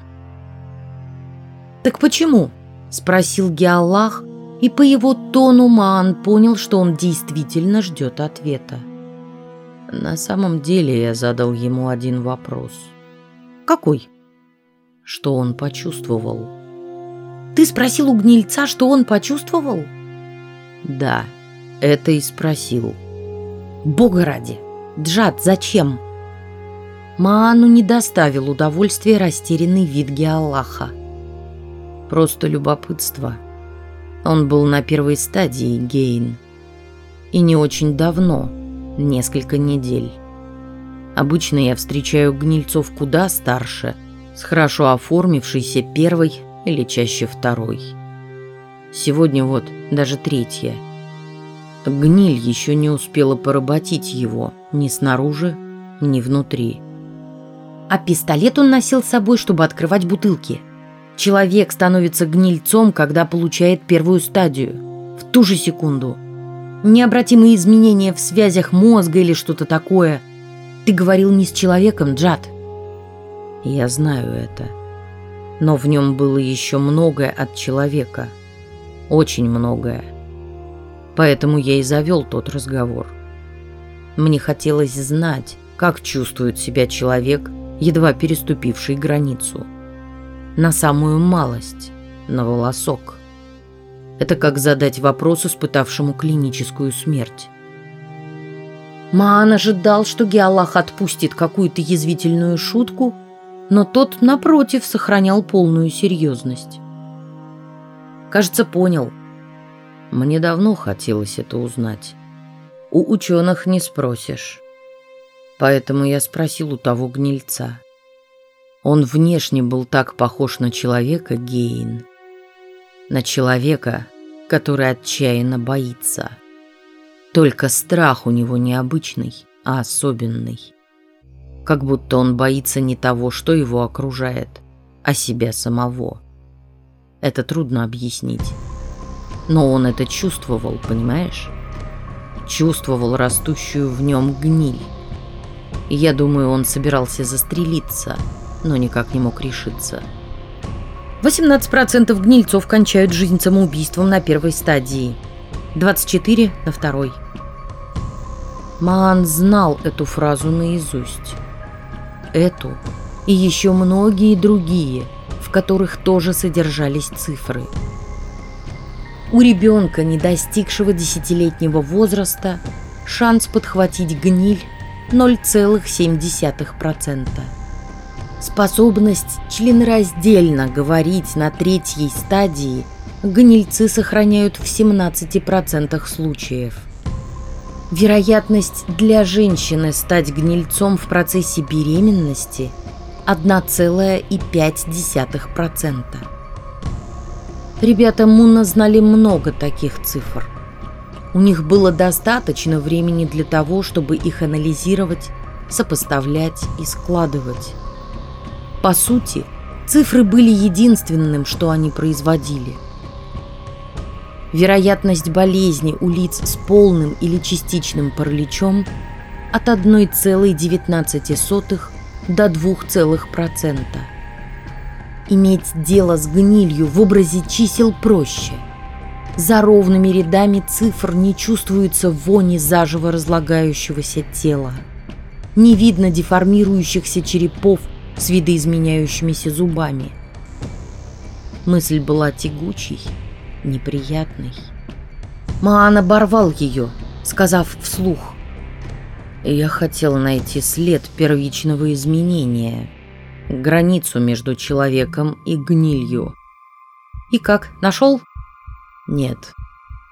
«Так почему?» – спросил Геаллах, и по его тону Маан понял, что он действительно ждет ответа. На самом деле я задал ему один вопрос. Какой? Что он почувствовал? Ты спросил у гнильца, что он почувствовал? Да, это и спросил. Бога ради! Джад, зачем? Маану не доставил удовольствия растерянный вид Геаллаха. Просто любопытство. Он был на первой стадии Гейн. И не очень давно, несколько недель. Обычно я встречаю гнильцов куда старше, с хорошо оформившейся первой или чаще второй. Сегодня вот даже третья. Гниль еще не успела поработить его ни снаружи, ни внутри. А пистолет он носил с собой, чтобы открывать бутылки. Человек становится гнильцом, когда получает первую стадию. В ту же секунду. Необратимые изменения в связях мозга или что-то такое. Ты говорил не с человеком, Джад. Я знаю это. Но в нем было еще многое от человека. Очень многое. Поэтому я и завел тот разговор. Мне хотелось знать, как чувствует себя человек, едва переступивший границу. На самую малость, на волосок. Это как задать вопрос, испытавшему клиническую смерть. Маан ожидал, что Геаллах отпустит какую-то язвительную шутку, но тот, напротив, сохранял полную серьезность. Кажется, понял. Мне давно хотелось это узнать. У ученых не спросишь. Поэтому я спросил у того гнильца. Он внешне был так похож на человека Гейн. На человека, который отчаянно боится. Только страх у него необычный, а особенный. Как будто он боится не того, что его окружает, а себя самого. Это трудно объяснить. Но он это чувствовал, понимаешь? Чувствовал растущую в нем гниль. И я думаю, он собирался застрелиться, но никак не мог решиться. 18% гнильцов кончают жизнь самоубийством на первой стадии, 24% на второй. Маан знал эту фразу наизусть эту и еще многие другие, в которых тоже содержались цифры. У ребенка, не достигшего десятилетнего возраста, шанс подхватить гниль 0,7%. Способность членораздельно говорить на третьей стадии гнильцы сохраняют в 17% случаев. Вероятность для женщины стать гнильцом в процессе беременности 1,5%. Ребята Муна знали много таких цифр. У них было достаточно времени для того, чтобы их анализировать, сопоставлять и складывать. По сути, цифры были единственным, что они производили – Вероятность болезни у лиц с полным или частичным параличом от 1,19 до 2%. Иметь дело с гнилью в образе чисел проще. За ровными рядами цифр не чувствуется вони заживо разлагающегося тела. Не видно деформирующихся черепов с видоизменяющимися зубами. Мысль была тягучей неприятный. Маан оборвал ее, сказав вслух. «Я хотел найти след первичного изменения, границу между человеком и гнилью». «И как, нашел?» «Нет,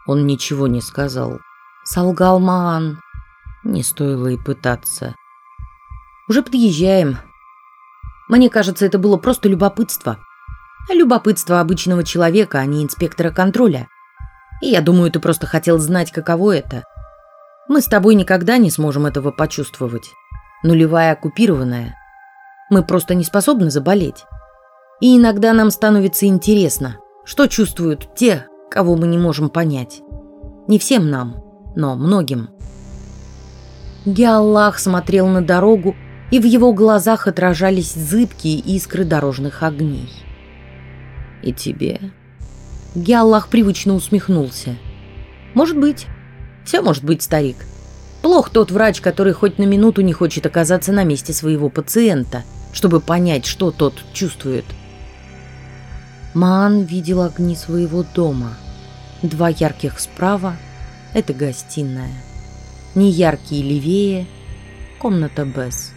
он ничего не сказал». Солгал Маан. Не стоило и пытаться. «Уже подъезжаем. Мне кажется, это было просто любопытство». Любопытство обычного человека, а не инспектора контроля. И я думаю, ты просто хотел знать, каково это. Мы с тобой никогда не сможем этого почувствовать. Нулевая оккупированная. Мы просто не способны заболеть. И иногда нам становится интересно, что чувствуют те, кого мы не можем понять. Не всем нам, но многим. Геаллах смотрел на дорогу, и в его глазах отражались зыбкие искры дорожных огней. И тебе?» Геаллах привычно усмехнулся. «Может быть. Все может быть, старик. Плох тот врач, который хоть на минуту не хочет оказаться на месте своего пациента, чтобы понять, что тот чувствует». Маан видел огни своего дома. Два ярких справа – это гостиная. Неяркие левее – комната Бесс.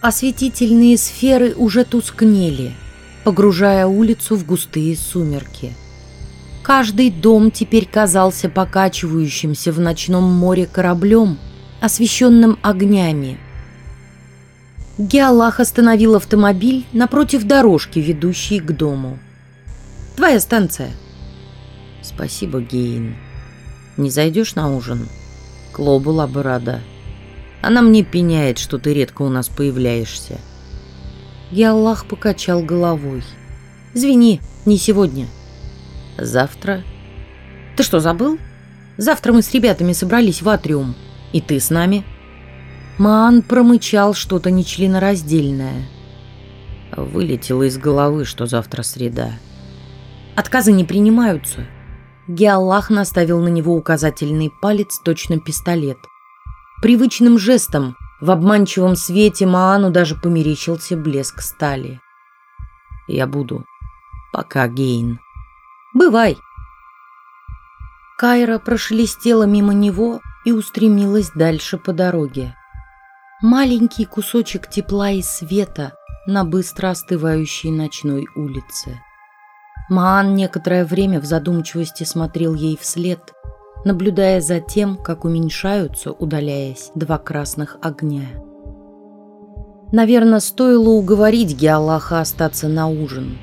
Осветительные сферы уже тускнели – погружая улицу в густые сумерки. Каждый дом теперь казался покачивающимся в ночном море кораблем, освещенным огнями. Геалах остановил автомобиль напротив дорожки, ведущей к дому. «Твоя станция». «Спасибо, Гейн. Не зайдешь на ужин?» Кло была бы рада. Она мне пеняет, что ты редко у нас появляешься. Я Аллах покачал головой. «Извини, не сегодня». «Завтра?» Ты что, забыл? Завтра мы с ребятами собрались в атриум. И ты с нами?» Маан промычал что-то нечленораздельное. Вылетело из головы, что завтра среда. Отказы не принимаются. Геаллах наставил на него указательный палец, точно пистолет. Привычным жестом, в обманчивом свете Маану даже померещился блеск стали. «Я буду. Пока, Гейн». «Бывай». Кайра прошелестела мимо него и устремилась дальше по дороге. Маленький кусочек тепла и света на быстро остывающей ночной улице. Маан некоторое время в задумчивости смотрел ей вслед, наблюдая за тем, как уменьшаются, удаляясь, два красных огня. Наверное, стоило уговорить Геаллаха остаться на ужин.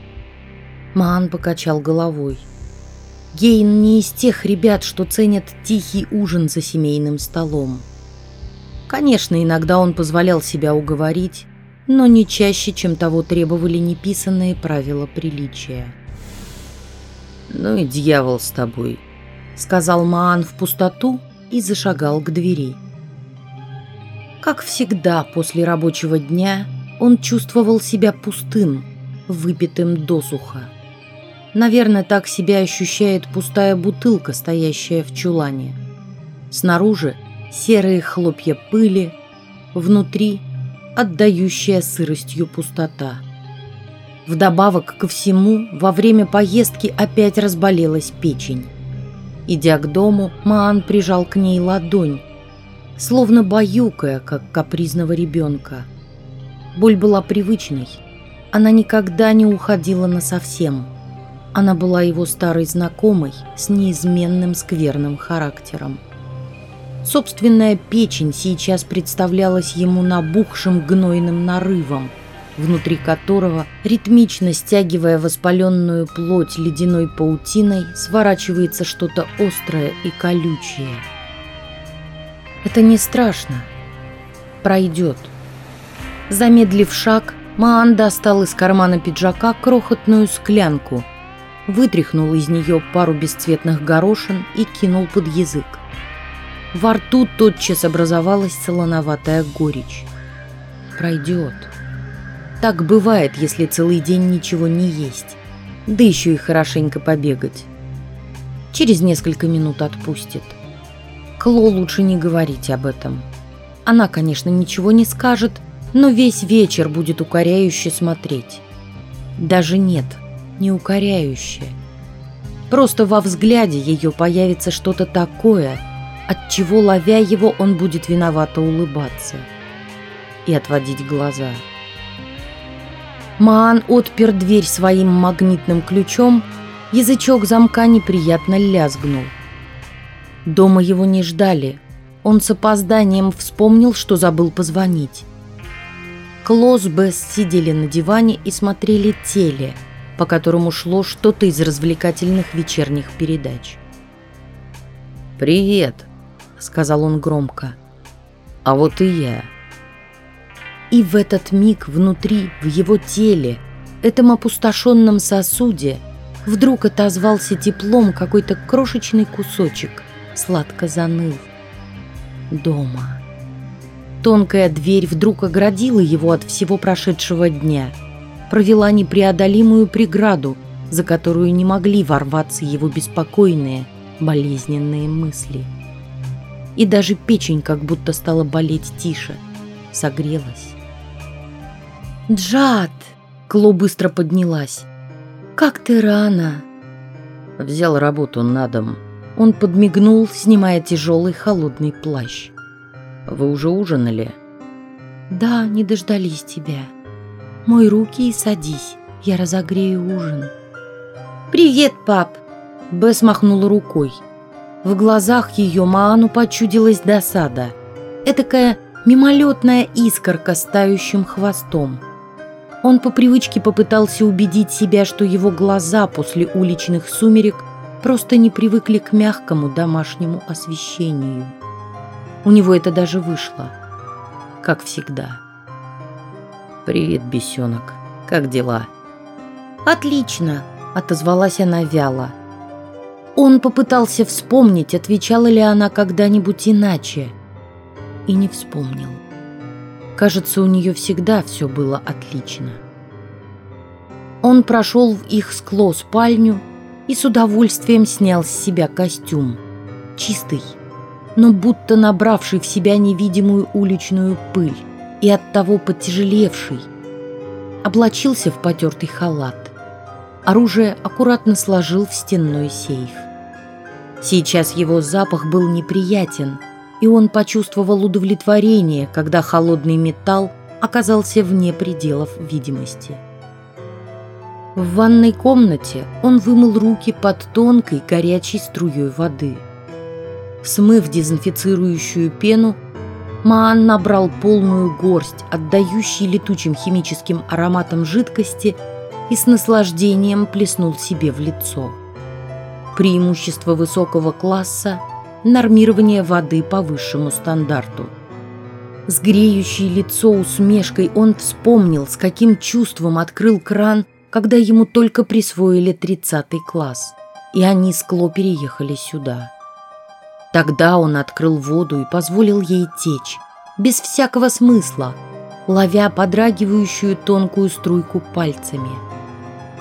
Маан покачал головой. Гейн не из тех ребят, что ценят тихий ужин за семейным столом. Конечно, иногда он позволял себя уговорить, но не чаще, чем того требовали неписанные правила приличия. «Ну и дьявол с тобой», — сказал Маан в пустоту и зашагал к двери. Как всегда после рабочего дня он чувствовал себя пустым, выпитым досуха. Наверное, так себя ощущает пустая бутылка, стоящая в чулане. Снаружи серые хлопья пыли, внутри отдающая сыростью пустота. Вдобавок ко всему, во время поездки опять разболелась печень. Идя к дому, Маан прижал к ней ладонь, словно баюкая, как капризного ребенка. Боль была привычной. Она никогда не уходила насовсем. Она была его старой знакомой с неизменным скверным характером. Собственная печень сейчас представлялась ему набухшим гнойным нарывом – внутри которого, ритмично стягивая воспаленную плоть ледяной паутиной, сворачивается что-то острое и колючее. Это не страшно. Пройдет. Замедлив шаг, Маан достал из кармана пиджака крохотную склянку, вытряхнул из нее пару бесцветных горошин и кинул под язык. Во рту тотчас образовалась солоноватая горечь. Пройдет. Так бывает, если целый день ничего не есть. Да еще и хорошенько побегать. Через несколько минут отпустит. Кло лучше не говорить об этом. Она, конечно, ничего не скажет, но весь вечер будет укоряюще смотреть. Даже нет, не укоряюще. Просто во взгляде ее появится что-то такое, от чего, ловя его, он будет виновато улыбаться и отводить глаза. Маан отпер дверь своим магнитным ключом, язычок замка неприятно лязгнул. Дома его не ждали. Он с опозданием вспомнил, что забыл позвонить. Кло с Бесс сидели на диване и смотрели теле, по которому шло что-то из развлекательных вечерних передач. «Привет», — сказал он громко. «А вот и я». И в этот миг внутри, в его теле, этом опустошенном сосуде, вдруг отозвался теплом какой-то крошечный кусочек, сладко заныл. Дома. Тонкая дверь вдруг оградила его от всего прошедшего дня, провела непреодолимую преграду, за которую не могли ворваться его беспокойные, болезненные мысли. И даже печень как будто стала болеть тише, согрелась. «Джад!» Кло быстро поднялась. «Как ты рано!» Взял работу на дом. Он подмигнул, снимая тяжелый холодный плащ. «Вы уже ужинали?» «Да, не дождались тебя. Мой руки и садись, я разогрею ужин». «Привет, пап!» Бесс махнула рукой. В глазах ее Маану почудилась досада. Этакая мимолетная искорка с тающим хвостом. Он по привычке попытался убедить себя, что его глаза после уличных сумерек просто не привыкли к мягкому домашнему освещению. У него это даже вышло, как всегда. «Привет, бесенок. Как дела?» «Отлично», — отозвалась она вяло. Он попытался вспомнить, отвечала ли она когда-нибудь иначе, и не вспомнил. Кажется, у нее всегда все было отлично. Он прошел в их скло спальню и с удовольствием снял с себя костюм. Чистый, но будто набравший в себя невидимую уличную пыль и оттого потяжелевший. Облачился в потертый халат. Оружие аккуратно сложил в стенной сейф. Сейчас его запах был неприятен, и он почувствовал удовлетворение, когда холодный металл оказался вне пределов видимости. В ванной комнате он вымыл руки под тонкой горячей струей воды. Смыв дезинфицирующую пену, Маан набрал полную горсть, отдающей летучим химическим ароматом жидкости, и с наслаждением плеснул себе в лицо. Преимущество высокого класса – нормирование воды по высшему стандарту. С греющей лицо усмешкой он вспомнил, с каким чувством открыл кран когда ему только присвоили тридцатый класс, и они с Кло переехали сюда. Тогда он открыл воду и позволил ей течь, без всякого смысла, ловя подрагивающую тонкую струйку пальцами.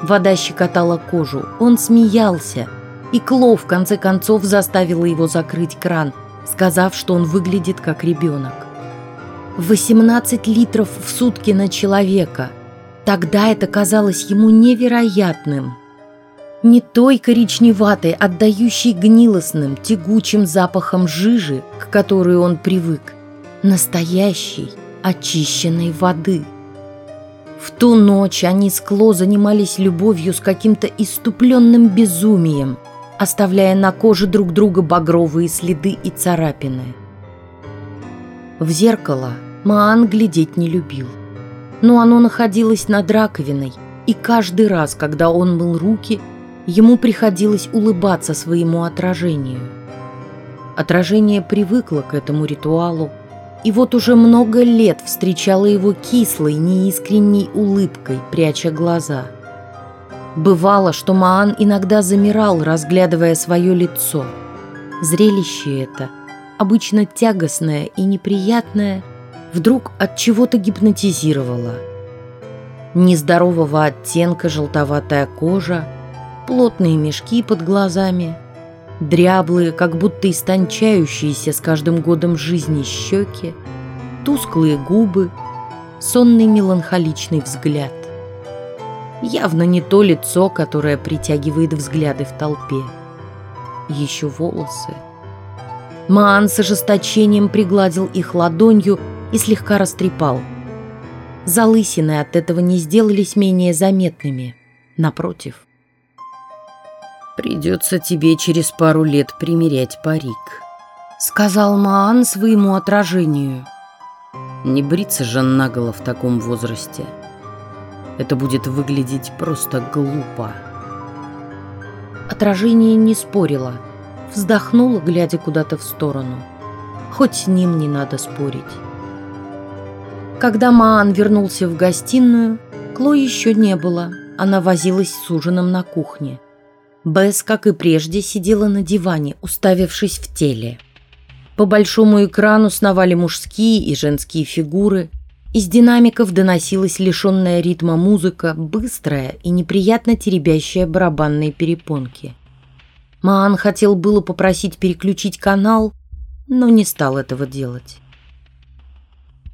Вода щекотала кожу, он смеялся, и Кло в конце концов заставила его закрыть кран, сказав, что он выглядит как ребенок. 18 литров в сутки на человека – Тогда это казалось ему невероятным. Не той коричневатой, отдающей гнилостным, тягучим запахом жижи, к которой он привык, настоящей, очищенной воды. В ту ночь они с Кло занимались любовью с каким-то иступленным безумием, оставляя на коже друг друга багровые следы и царапины. В зеркало Маан глядеть не любил но оно находилось над раковиной, и каждый раз, когда он мыл руки, ему приходилось улыбаться своему отражению. Отражение привыкло к этому ритуалу, и вот уже много лет встречало его кислой, неискренней улыбкой, пряча глаза. Бывало, что Маан иногда замирал, разглядывая свое лицо. Зрелище это, обычно тягостное и неприятное – вдруг от чего-то гипнотизировала. Нездорового оттенка желтоватая кожа, плотные мешки под глазами, дряблые, как будто истончающиеся с каждым годом жизни щеки, тусклые губы, сонный меланхоличный взгляд. Явно не то лицо, которое притягивает взгляды в толпе. Еще волосы. Маан с ожесточением пригладил их ладонью, и слегка растрепал. Залысины от этого не сделались менее заметными. Напротив. «Придется тебе через пару лет примерять парик», — сказал Маан своему отражению. «Не бриться же наголо в таком возрасте. Это будет выглядеть просто глупо». Отражение не спорило, вздохнула, глядя куда-то в сторону. Хоть с ним не надо спорить. Когда Маан вернулся в гостиную, Кло еще не было. Она возилась с ужином на кухне. Бесс, как и прежде, сидела на диване, уставившись в теле. По большому экрану сновали мужские и женские фигуры. Из динамиков доносилась лишенная ритма музыка, быстрая и неприятно теребящая барабанные перепонки. Маан хотел было попросить переключить канал, но не стал этого делать.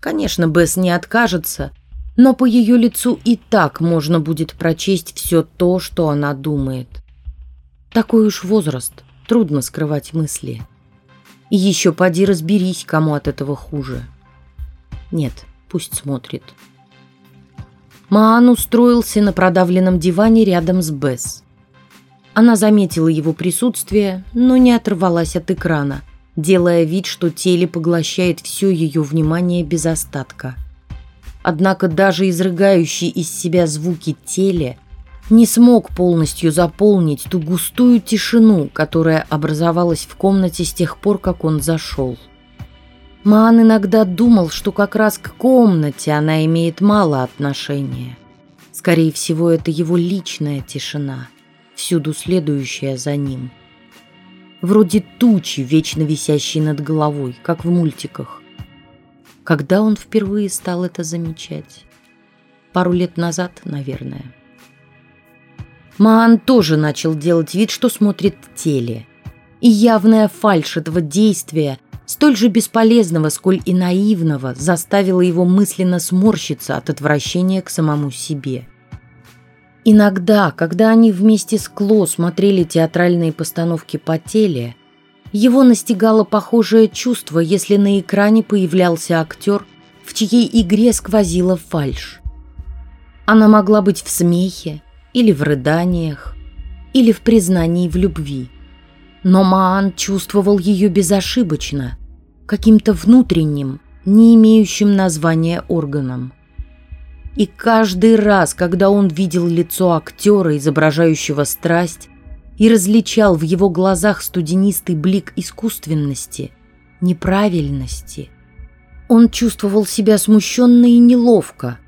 Конечно, Бесс не откажется, но по ее лицу и так можно будет прочесть все то, что она думает. Такой уж возраст, трудно скрывать мысли. И еще поди разберись, кому от этого хуже. Нет, пусть смотрит. Маан устроился на продавленном диване рядом с Бесс. Она заметила его присутствие, но не оторвалась от экрана, делая вид, что теле поглощает все ее внимание без остатка. Однако даже изрыгающий из себя звуки теле не смог полностью заполнить ту густую тишину, которая образовалась в комнате с тех пор, как он зашел. Маан иногда думал, что как раз к комнате она имеет мало отношения. Скорее всего, это его личная тишина, всюду следующая за ним – вроде тучи, вечно висящей над головой, как в мультиках. Когда он впервые стал это замечать? Пару лет назад, наверное. Маан тоже начал делать вид, что смотрит теле. И явная фальшь этого действия, столь же бесполезного, сколь и наивного, заставила его мысленно сморщиться от отвращения к самому себе. Иногда, когда они вместе с Кло смотрели театральные постановки по теле, его настигало похожее чувство, если на экране появлялся актер, в чьей игре сквозила фальшь. Она могла быть в смехе, или в рыданиях, или в признании в любви. Но Маан чувствовал ее безошибочно, каким-то внутренним, не имеющим названия органом. И каждый раз, когда он видел лицо актера, изображающего страсть, и различал в его глазах студенистый блик искусственности, неправильности, он чувствовал себя смущенно и неловко.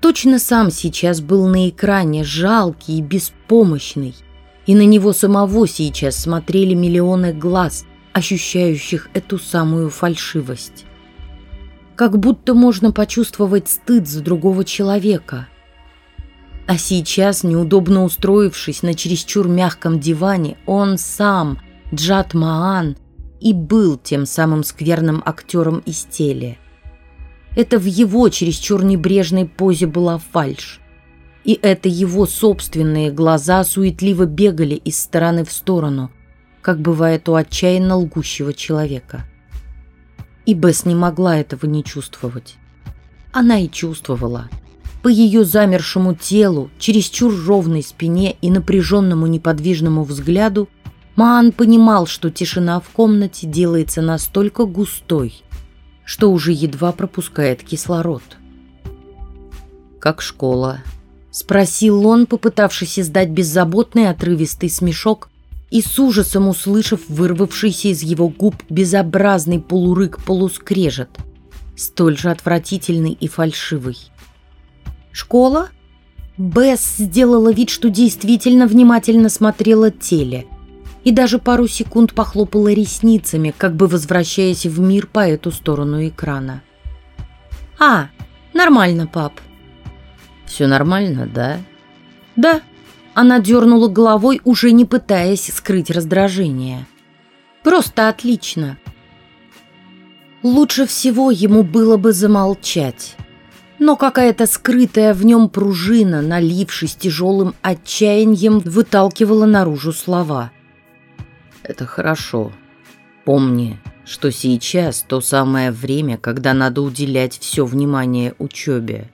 Точно сам сейчас был на экране жалкий и беспомощный, и на него самого сейчас смотрели миллионы глаз, ощущающих эту самую фальшивость как будто можно почувствовать стыд за другого человека. А сейчас, неудобно устроившись на чересчур мягком диване, он сам, Джат Маан, и был тем самым скверным актером из теле. Это в его чересчур небрежной позе была фальшь. И это его собственные глаза суетливо бегали из стороны в сторону, как бывает у отчаянно лгущего человека и Бесс не могла этого не чувствовать. Она и чувствовала. По ее замершему телу, чересчур ровной спине и напряженному неподвижному взгляду Маан понимал, что тишина в комнате делается настолько густой, что уже едва пропускает кислород. «Как школа?» — спросил он, попытавшись издать беззаботный отрывистый смешок, и с ужасом услышав вырвавшийся из его губ безобразный полурык-полускрежет, столь же отвратительный и фальшивый. «Школа?» Бесс сделала вид, что действительно внимательно смотрела теле и даже пару секунд похлопала ресницами, как бы возвращаясь в мир по эту сторону экрана. «А, нормально, пап». «Все нормально, да?» «Да», она дернула головой, уже не пытаясь скрыть раздражение. «Просто отлично!» Лучше всего ему было бы замолчать. Но какая-то скрытая в нем пружина, налившись тяжелым отчаянием, выталкивала наружу слова. «Это хорошо. Помни, что сейчас то самое время, когда надо уделять все внимание учебе.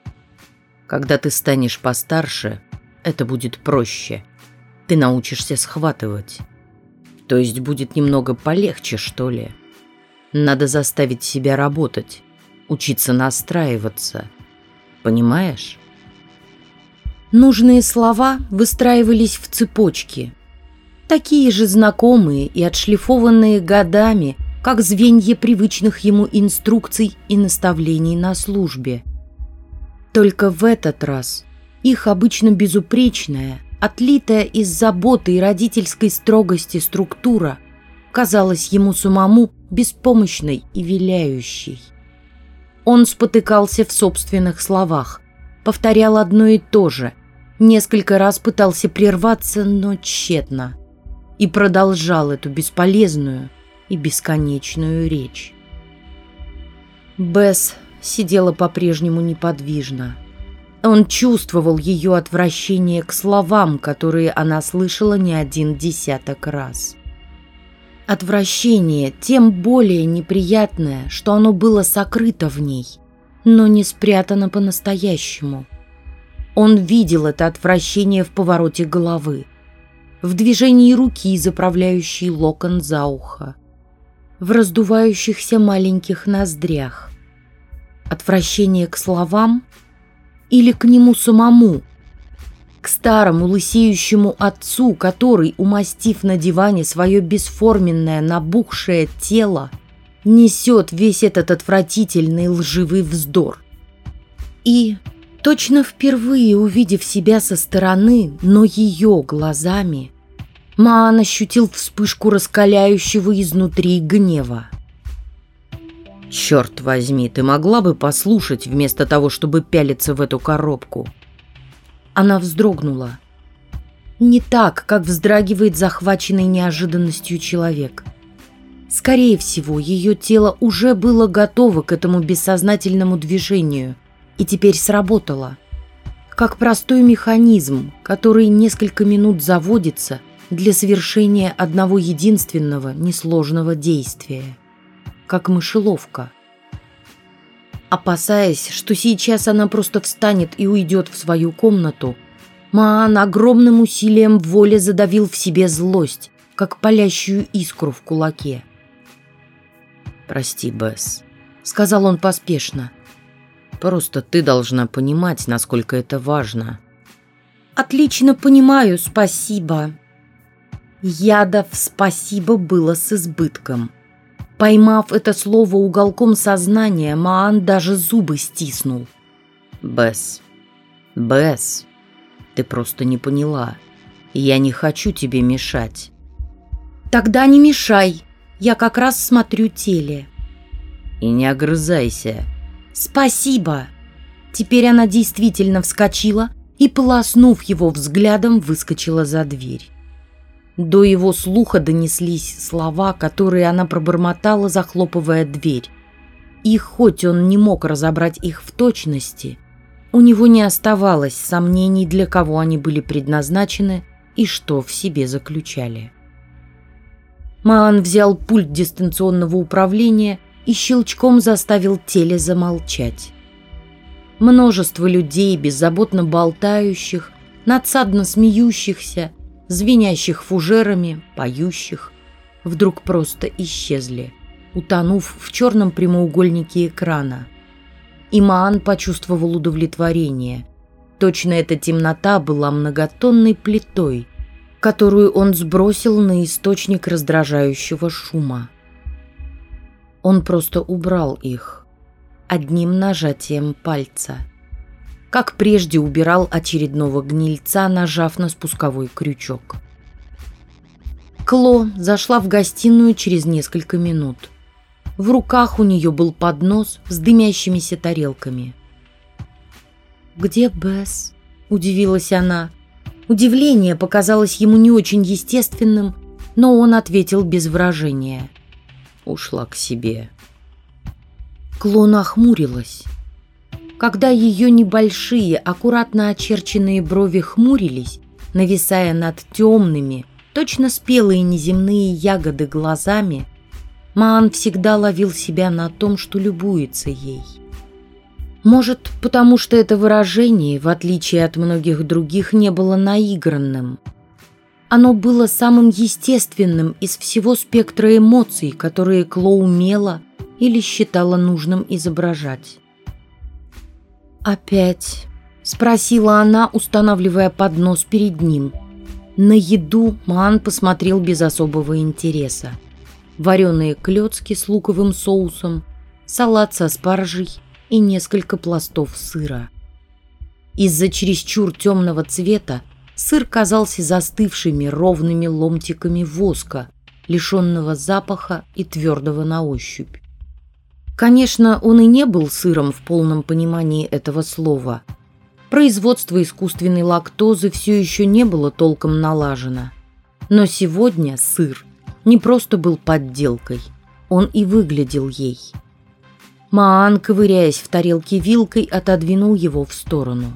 Когда ты станешь постарше, это будет проще. Ты научишься схватывать. То есть будет немного полегче, что ли. Надо заставить себя работать, учиться настраиваться. Понимаешь? Нужные слова выстраивались в цепочки. Такие же знакомые и отшлифованные годами, как звенья привычных ему инструкций и наставлений на службе. Только в этот раз их обычно безупречная, отлитая из заботы и родительской строгости структура казалась ему самому беспомощной и виляющей. Он спотыкался в собственных словах, повторял одно и то же, несколько раз пытался прерваться, но тщетно, и продолжал эту бесполезную и бесконечную речь. Бесс сидела по-прежнему неподвижно. Он чувствовал ее отвращение к словам, которые она слышала не один десяток раз. Отвращение тем более неприятное, что оно было сокрыто в ней, но не спрятано по-настоящему. Он видел это отвращение в повороте головы, в движении руки, заправляющей локон за ухо, в раздувающихся маленьких ноздрях. Отвращение к словам — или к нему самому? К старому лысеющему отцу, который, умастив на диване свое бесформенное набухшее тело, несет весь этот отвратительный лживый вздор. И, точно впервые увидев себя со стороны, но ее глазами, Маан ощутил вспышку раскаляющего изнутри гнева. «Черт возьми, ты могла бы послушать вместо того, чтобы пялиться в эту коробку?» Она вздрогнула. Не так, как вздрагивает захваченный неожиданностью человек. Скорее всего, ее тело уже было готово к этому бессознательному движению и теперь сработало. Как простой механизм, который несколько минут заводится для совершения одного единственного несложного действия. Как мышеловка. Опасаясь, что сейчас она просто встанет и уйдет в свою комнату, Маан огромным усилием воли задавил в себе злость, как палящую искру в кулаке. «Прости, Бесс», — сказал он поспешно. «Просто ты должна понимать, насколько это важно». «Отлично понимаю, спасибо». Ядов «спасибо» было с избытком. Поймав это слово уголком сознания, Маан даже зубы стиснул. «Бесс, Бесс, ты просто не поняла. Я не хочу тебе мешать». «Тогда не мешай. Я как раз смотрю теле». «И не огрызайся». «Спасибо». Теперь она действительно вскочила и, полоснув его взглядом, выскочила за дверь. До его слуха донеслись слова, которые она пробормотала, захлопывая дверь. И хоть он не мог разобрать их в точности, у него не оставалось сомнений, для кого они были предназначены и что в себе заключали. Маан взял пульт дистанционного управления и щелчком заставил теле замолчать. Множество людей, беззаботно болтающих, надсадно смеющихся, звенящих фужерами, поющих, вдруг просто исчезли, утонув в черном прямоугольнике экрана. И Маан почувствовал удовлетворение. Точно эта темнота была многотонной плитой, которую он сбросил на источник раздражающего шума. Он просто убрал их одним нажатием пальца – как прежде убирал очередного гнильца, нажав на спусковой крючок. Кло зашла в гостиную через несколько минут. В руках у нее был поднос с дымящимися тарелками. «Где Бесс?» – удивилась она. Удивление показалось ему не очень естественным, но он ответил без выражения. Ушла к себе. Кло нахмурилась. Когда ее небольшие, аккуратно очерченные брови хмурились, нависая над темными, точно спелые неземные ягоды глазами, Маан всегда ловил себя на том, что любуется ей. Может, потому что это выражение, в отличие от многих других, не было наигранным. Оно было самым естественным из всего спектра эмоций, которые Кло умела или считала нужным изображать. «Опять?» – спросила она, устанавливая поднос перед ним. На еду Ман посмотрел без особого интереса. Вареные клетки с луковым соусом, салат со спаржей и несколько пластов сыра. Из-за чересчур темного цвета сыр казался застывшими ровными ломтиками воска, лишенного запаха и твердого на ощупь. Конечно, он и не был сыром в полном понимании этого слова. Производство искусственной лактозы все еще не было толком налажено. Но сегодня сыр не просто был подделкой, он и выглядел ей. Маан, ковыряясь в тарелке вилкой, отодвинул его в сторону.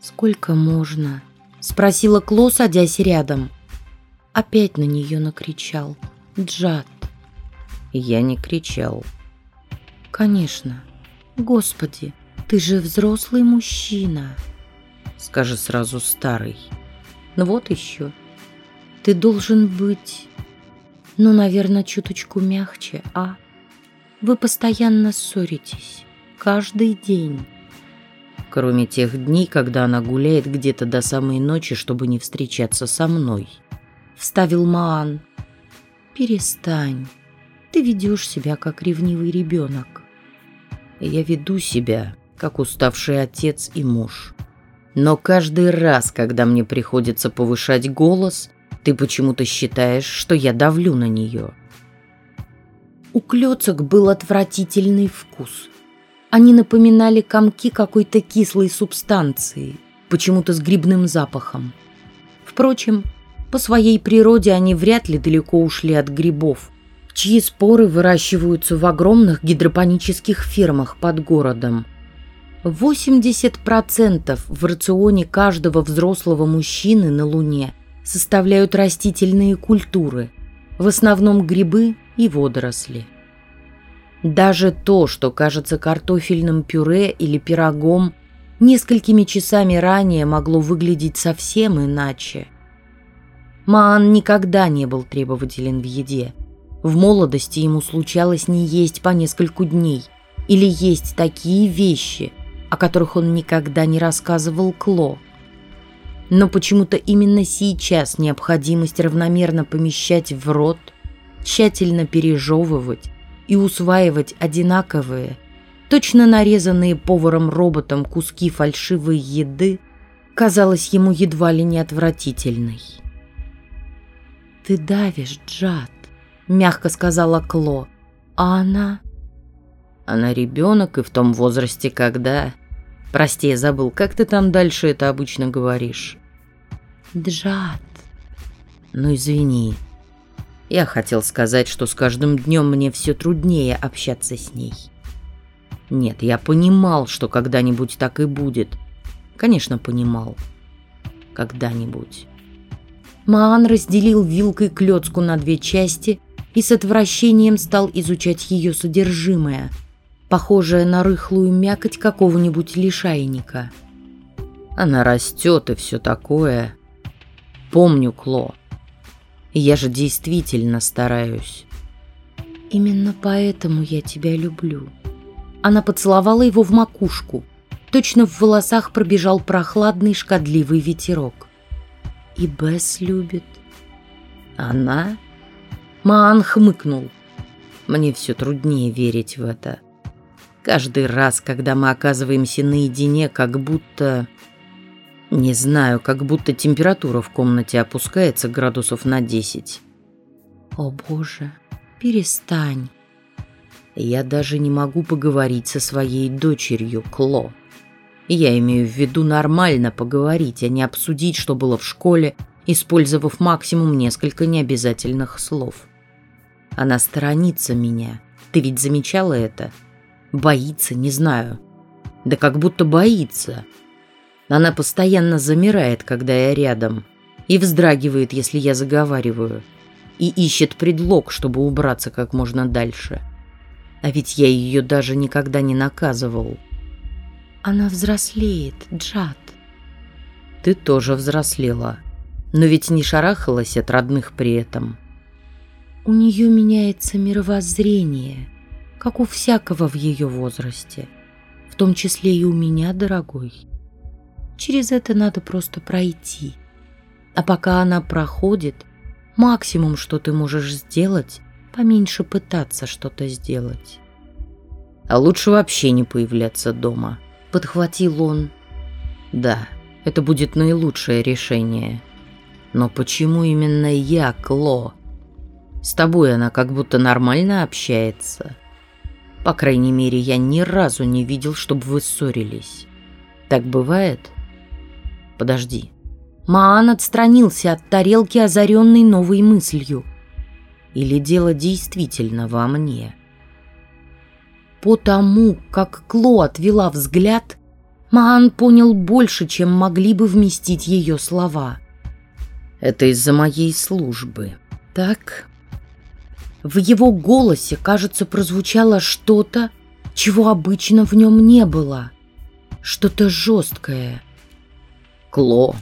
«Сколько можно?» – спросила Кло, садясь рядом. Опять на нее накричал. «Джад!» Я не кричал. Конечно. Господи, ты же взрослый мужчина. Скажи сразу старый. Ну вот еще. Ты должен быть, ну, наверное, чуточку мягче, а? Вы постоянно ссоритесь. Каждый день. Кроме тех дней, когда она гуляет где-то до самой ночи, чтобы не встречаться со мной. Вставил Маан. Перестань. Ты ведешь себя как ревнивый ребенок. Я веду себя как уставший отец и муж. Но каждый раз, когда мне приходится повышать голос, Ты почему-то считаешь, что я давлю на нее. У клёцок был отвратительный вкус. Они напоминали комки какой-то кислой субстанции, почему-то с грибным запахом. Впрочем, по своей природе они вряд ли далеко ушли от грибов, чьи споры выращиваются в огромных гидропонических фермах под городом. 80% в рационе каждого взрослого мужчины на Луне составляют растительные культуры, в основном грибы и водоросли. Даже то, что кажется картофельным пюре или пирогом, несколькими часами ранее могло выглядеть совсем иначе. Маан никогда не был требователен в еде. В молодости ему случалось не есть по нескольку дней или есть такие вещи, о которых он никогда не рассказывал Кло. Но почему-то именно сейчас необходимость равномерно помещать в рот, тщательно пережевывать и усваивать одинаковые, точно нарезанные поваром-роботом куски фальшивой еды, казалась ему едва ли не отвратительной. «Ты давишь, Джад», — мягко сказала Кло, а она... Она ребенок и в том возрасте, когда... Прости, я забыл, как ты там дальше это обычно говоришь? Джад. Ну, извини. Я хотел сказать, что с каждым днем мне все труднее общаться с ней. Нет, я понимал, что когда-нибудь так и будет. Конечно, понимал. Когда-нибудь. Маан разделил вилкой клетку на две части и с отвращением стал изучать ее содержимое, похожее на рыхлую мякоть какого-нибудь лишайника. Она растет и все такое. Помню, Кло. Я же действительно стараюсь. Именно поэтому я тебя люблю. Она поцеловала его в макушку. Точно в волосах пробежал прохладный шкодливый ветерок. И Бесс любит. Она? Маан хмыкнул. Мне все труднее верить в это. Каждый раз, когда мы оказываемся наедине, как будто... Не знаю, как будто температура в комнате опускается градусов на 10. О боже, перестань. Я даже не могу поговорить со своей дочерью Кло. Я имею в виду нормально поговорить, а не обсудить, что было в школе, использовав максимум несколько необязательных слов. Она сторонится меня. Ты ведь замечала это? Боится, не знаю. Да как будто боится. Она постоянно замирает, когда я рядом, и вздрагивает, если я заговариваю, и ищет предлог, чтобы убраться как можно дальше. — а ведь я ее даже никогда не наказывал. Она взрослеет, Джад. Ты тоже взрослела, но ведь не шарахалась от родных при этом. У нее меняется мировоззрение, как у всякого в ее возрасте, в том числе и у меня, дорогой. Через это надо просто пройти. А пока она проходит, максимум, что ты можешь сделать, поменьше пытаться что-то сделать. А лучше вообще не появляться дома, подхватил он. Да, это будет наилучшее решение. Но почему именно я, Кло? С тобой она как будто нормально общается. По крайней мере, я ни разу не видел, чтобы вы ссорились. Так бывает? Подожди. Маан отстранился от тарелки, озаренной новой мыслью. Или дело действительно во мне? По тому, как Кло отвела взгляд, Маан понял больше, чем могли бы вместить ее слова. «Это из-за моей службы, так?» В его голосе, кажется, прозвучало что-то, чего обычно в нем не было. Что-то жесткое. «Кло,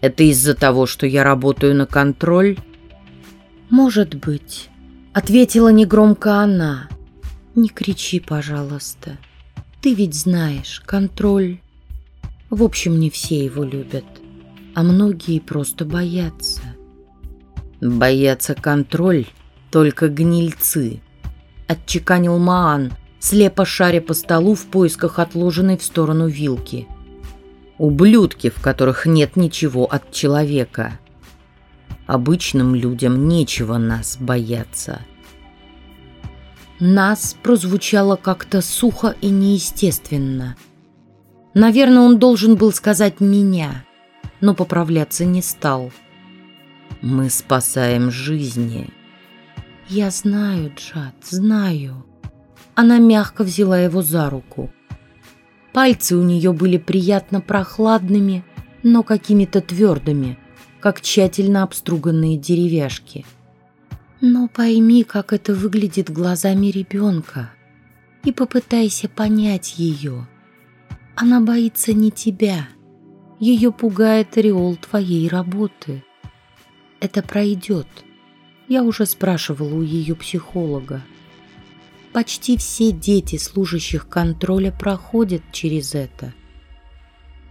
это из-за того, что я работаю на контроль?» «Может быть», — ответила негромко она. «Не кричи, пожалуйста. Ты ведь знаешь, контроль...» В общем, не все его любят, а многие просто боятся. «Боятся контроль только гнильцы», — отчеканил Маан, слепо шаря по столу в поисках отложенной в сторону вилки. «Ублюдки, в которых нет ничего от человека». Обычным людям нечего нас бояться. «Нас» прозвучало как-то сухо и неестественно. Наверное, он должен был сказать «меня», но поправляться не стал. «Мы спасаем жизни». «Я знаю, Джад, знаю». Она мягко взяла его за руку. Пальцы у нее были приятно прохладными, но какими-то твердыми, как тщательно обструганные деревяшки. Но пойми, как это выглядит глазами ребенка, и попытайся понять ее. Она боится не тебя. Ее пугает ореол твоей работы. Это пройдет. Я уже спрашивала у ее психолога. Почти все дети служащих контроля проходят через это.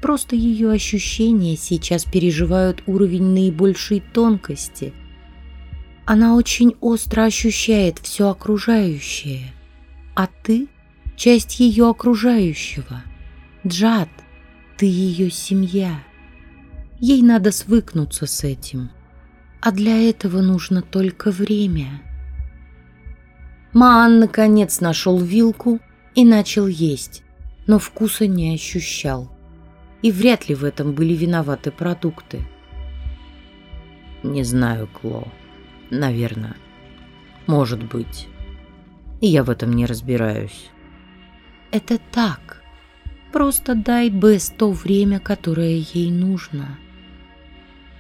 Просто ее ощущения сейчас переживают уровень наибольшей тонкости. Она очень остро ощущает все окружающее. А ты – часть ее окружающего. Джад, ты ее семья. Ей надо свыкнуться с этим. А для этого нужно только время. Маан наконец нашел вилку и начал есть, но вкуса не ощущал. И вряд ли в этом были виноваты продукты. Не знаю, Кло. Наверное. Может быть. Я в этом не разбираюсь. Это так. Просто дай Бесс то время, которое ей нужно.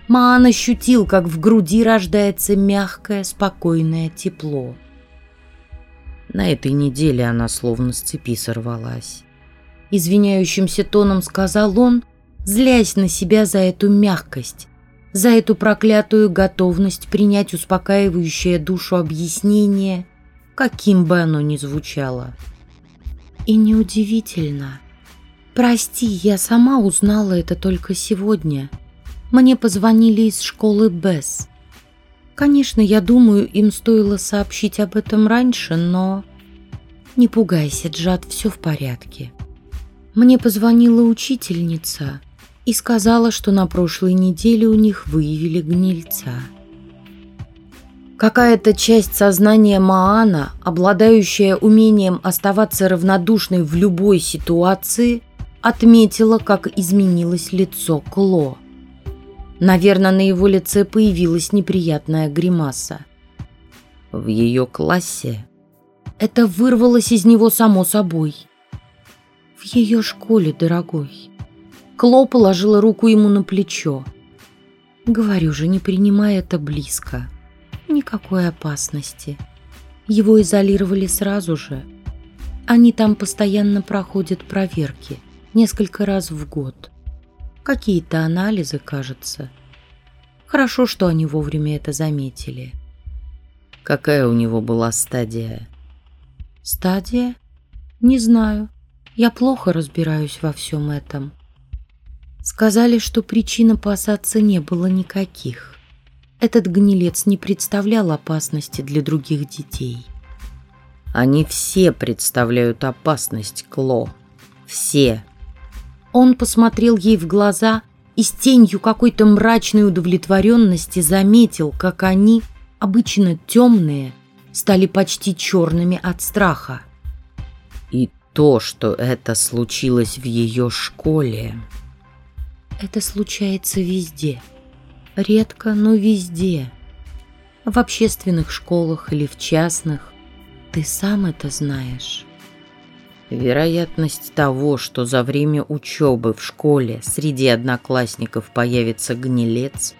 Маан ощутил, как в груди рождается мягкое, спокойное тепло. На этой неделе она словно с цепи сорвалась. Извиняющимся тоном сказал он, злясь на себя за эту мягкость, за эту проклятую готовность принять успокаивающее душу объяснение, каким бы оно ни звучало. И неудивительно. Прости, я сама узнала это только сегодня. Мне позвонили из школы Бесс. Конечно, я думаю, им стоило сообщить об этом раньше, но... Не пугайся, Джад, все в порядке. Мне позвонила учительница и сказала, что на прошлой неделе у них выявили гнильца. Какая-то часть сознания Маана, обладающая умением оставаться равнодушной в любой ситуации, отметила, как изменилось лицо Кло. Наверное, на его лице появилась неприятная гримаса. В ее классе это вырвалось из него само собой. В ее школе, дорогой. Кло положила руку ему на плечо. Говорю же, не принимай это близко. Никакой опасности. Его изолировали сразу же. Они там постоянно проходят проверки, несколько раз в год какие-то анализы, кажется. Хорошо, что они вовремя это заметили. Какая у него была стадия? Стадия? Не знаю. Я плохо разбираюсь во всем этом. Сказали, что причин опасаться не было никаких. Этот гнилец не представлял опасности для других детей. Они все представляют опасность, Кло. Все. Он посмотрел ей в глаза и с тенью какой-то мрачной удовлетворенности заметил, как они, обычно темные, стали почти черными от страха. И то, что это случилось в ее школе. Это случается везде. Редко, но везде. В общественных школах или в частных. Ты сам это знаешь. Вероятность того, что за время учебы в школе среди одноклассников появится гнилец,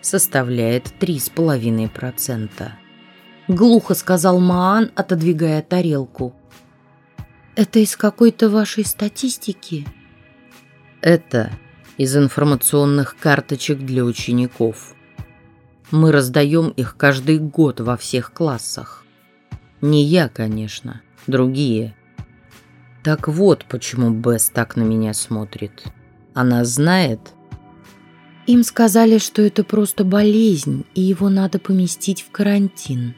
составляет 3,5%. Глухо сказал Маан, отодвигая тарелку. Это из какой-то вашей статистики? Это из информационных карточек для учеников. Мы раздаем их каждый год во всех классах. Не я, конечно, другие – так вот, почему Бесс так на меня смотрит. Она знает? Им сказали, что это просто болезнь, и его надо поместить в карантин.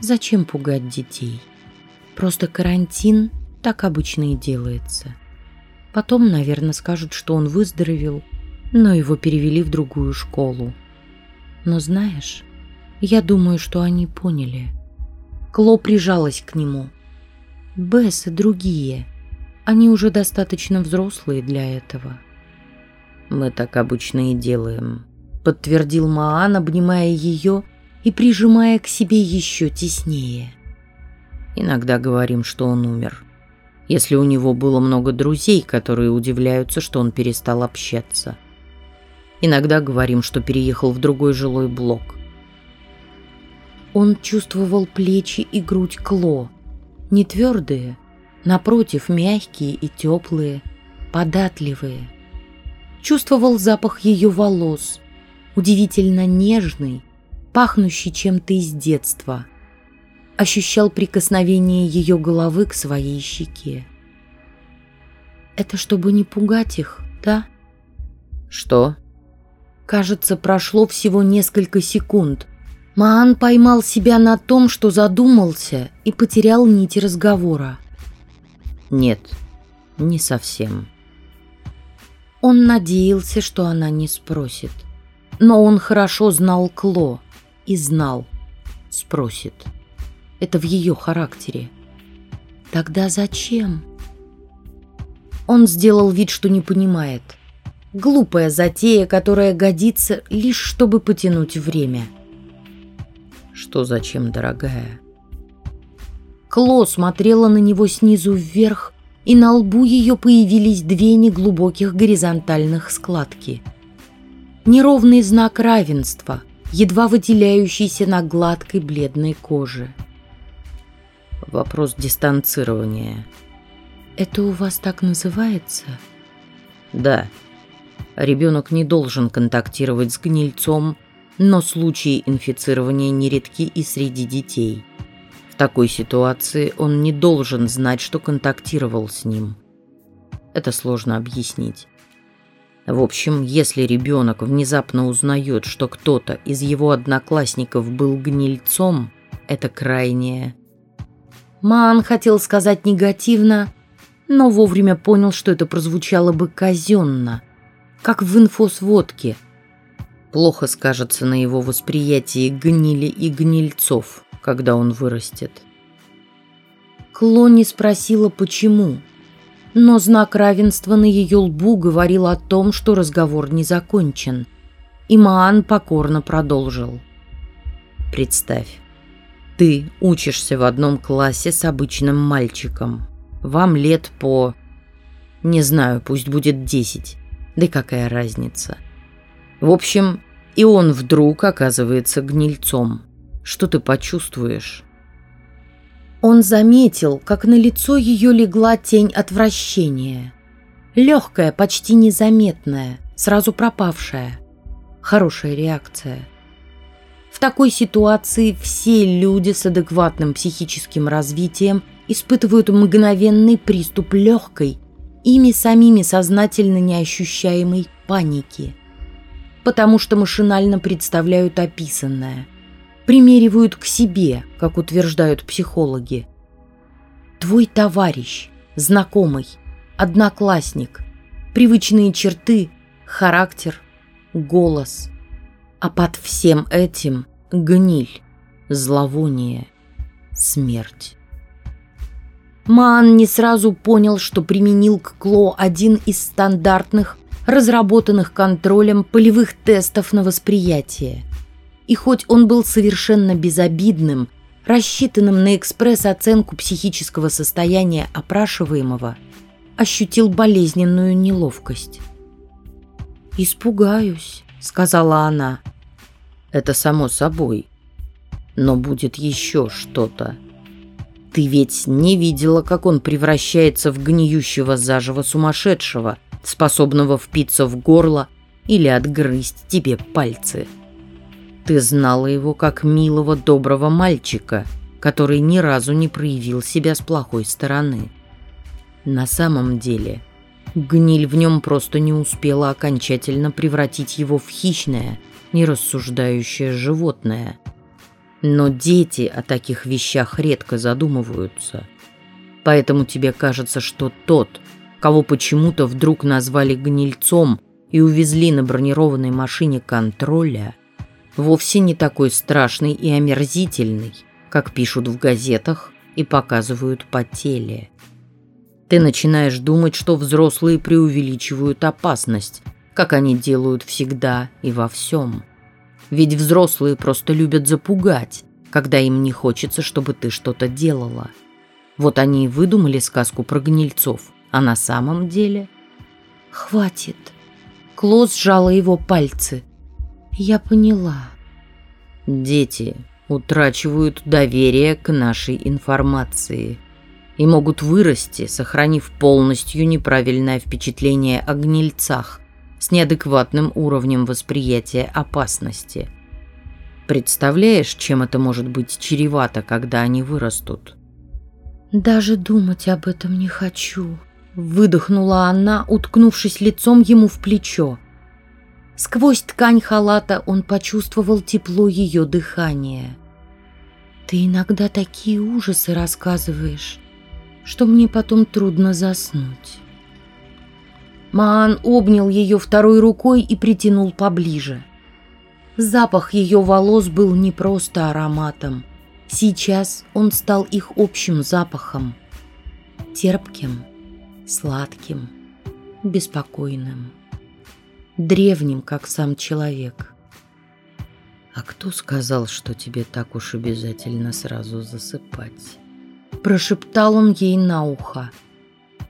Зачем пугать детей? Просто карантин так обычно и делается. Потом, наверное, скажут, что он выздоровел, но его перевели в другую школу. Но знаешь, я думаю, что они поняли. Кло прижалась к нему. Бесс и другие. Они уже достаточно взрослые для этого. Мы так обычно и делаем, подтвердил Маан, обнимая ее и прижимая к себе еще теснее. Иногда говорим, что он умер. Если у него было много друзей, которые удивляются, что он перестал общаться. Иногда говорим, что переехал в другой жилой блок. Он чувствовал плечи и грудь Кло. Не твердые, напротив, мягкие и теплые, податливые. Чувствовал запах ее волос, удивительно нежный, пахнущий чем-то из детства. Ощущал прикосновение ее головы к своей щеке. «Это чтобы не пугать их, да?» «Что?» Кажется, прошло всего несколько секунд. Маан поймал себя на том, что задумался и потерял нить разговора. «Нет, не совсем». Он надеялся, что она не спросит. Но он хорошо знал Кло и знал, спросит. Это в ее характере. Тогда зачем? Он сделал вид, что не понимает. Глупая затея, которая годится лишь чтобы потянуть время. Что зачем, дорогая? Кло смотрела на него снизу вверх, и на лбу ее появились две неглубоких горизонтальных складки. Неровный знак равенства — едва выделяющийся на гладкой бледной коже. Вопрос дистанцирования. Это у вас так называется? Да. Ребенок не должен контактировать с гнильцом, но случаи инфицирования нередки и среди детей. В такой ситуации он не должен знать, что контактировал с ним. Это сложно объяснить. В общем, если ребенок внезапно узнает, что кто-то из его одноклассников был гнильцом, это крайнее. Ман хотел сказать негативно, но вовремя понял, что это прозвучало бы казенно, как в инфосводке. Плохо скажется на его восприятии гнили и гнильцов, когда он вырастет. Клони спросила, почему – но знак равенства на ее лбу говорил о том, что разговор не закончен. И Маан покорно продолжил. «Представь, ты учишься в одном классе с обычным мальчиком. Вам лет по... Не знаю, пусть будет десять. Да какая разница. В общем, и он вдруг оказывается гнильцом. Что ты почувствуешь?» Он заметил, как на лицо ее легла тень отвращения. Легкая, почти незаметная, сразу пропавшая. Хорошая реакция. В такой ситуации все люди с адекватным психическим развитием испытывают мгновенный приступ легкой, ими самими сознательно неощущаемой паники, потому что машинально представляют описанное – примеривают к себе, как утверждают психологи. Твой товарищ, знакомый, одноклассник, привычные черты, характер, голос. А под всем этим гниль, зловоние, смерть. Маан не сразу понял, что применил к Кло один из стандартных, разработанных контролем полевых тестов на восприятие – и хоть он был совершенно безобидным, рассчитанным на экспресс-оценку психического состояния опрашиваемого, ощутил болезненную неловкость. «Испугаюсь», — сказала она. «Это само собой. Но будет еще что-то. Ты ведь не видела, как он превращается в гниющего заживо сумасшедшего, способного впиться в горло или отгрызть тебе пальцы». Ты знала его как милого, доброго мальчика, который ни разу не проявил себя с плохой стороны. На самом деле, гниль в нем просто не успела окончательно превратить его в хищное, нерассуждающее животное. Но дети о таких вещах редко задумываются. Поэтому тебе кажется, что тот, кого почему-то вдруг назвали гнильцом и увезли на бронированной машине контроля – вовсе не такой страшный и омерзительный, как пишут в газетах и показывают по теле. Ты начинаешь думать, что взрослые преувеличивают опасность, как они делают всегда и во всем. Ведь взрослые просто любят запугать, когда им не хочется, чтобы ты что-то делала. Вот они и выдумали сказку про гнильцов, а на самом деле... «Хватит!» Клод сжала его пальцы. «Я поняла». Дети утрачивают доверие к нашей информации и могут вырасти, сохранив полностью неправильное впечатление о гнильцах с неадекватным уровнем восприятия опасности. Представляешь, чем это может быть чревато, когда они вырастут? «Даже думать об этом не хочу», — выдохнула она, уткнувшись лицом ему в плечо. Сквозь ткань халата он почувствовал тепло ее дыхания. «Ты иногда такие ужасы рассказываешь, что мне потом трудно заснуть». Маан обнял ее второй рукой и притянул поближе. Запах ее волос был не просто ароматом. Сейчас он стал их общим запахом. Терпким, сладким, беспокойным древним, как сам человек. «А кто сказал, что тебе так уж обязательно сразу засыпать?» Прошептал он ей на ухо.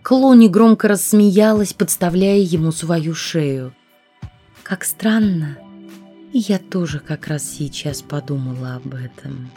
Клони громко рассмеялась, подставляя ему свою шею. «Как странно. Я тоже как раз сейчас подумала об этом».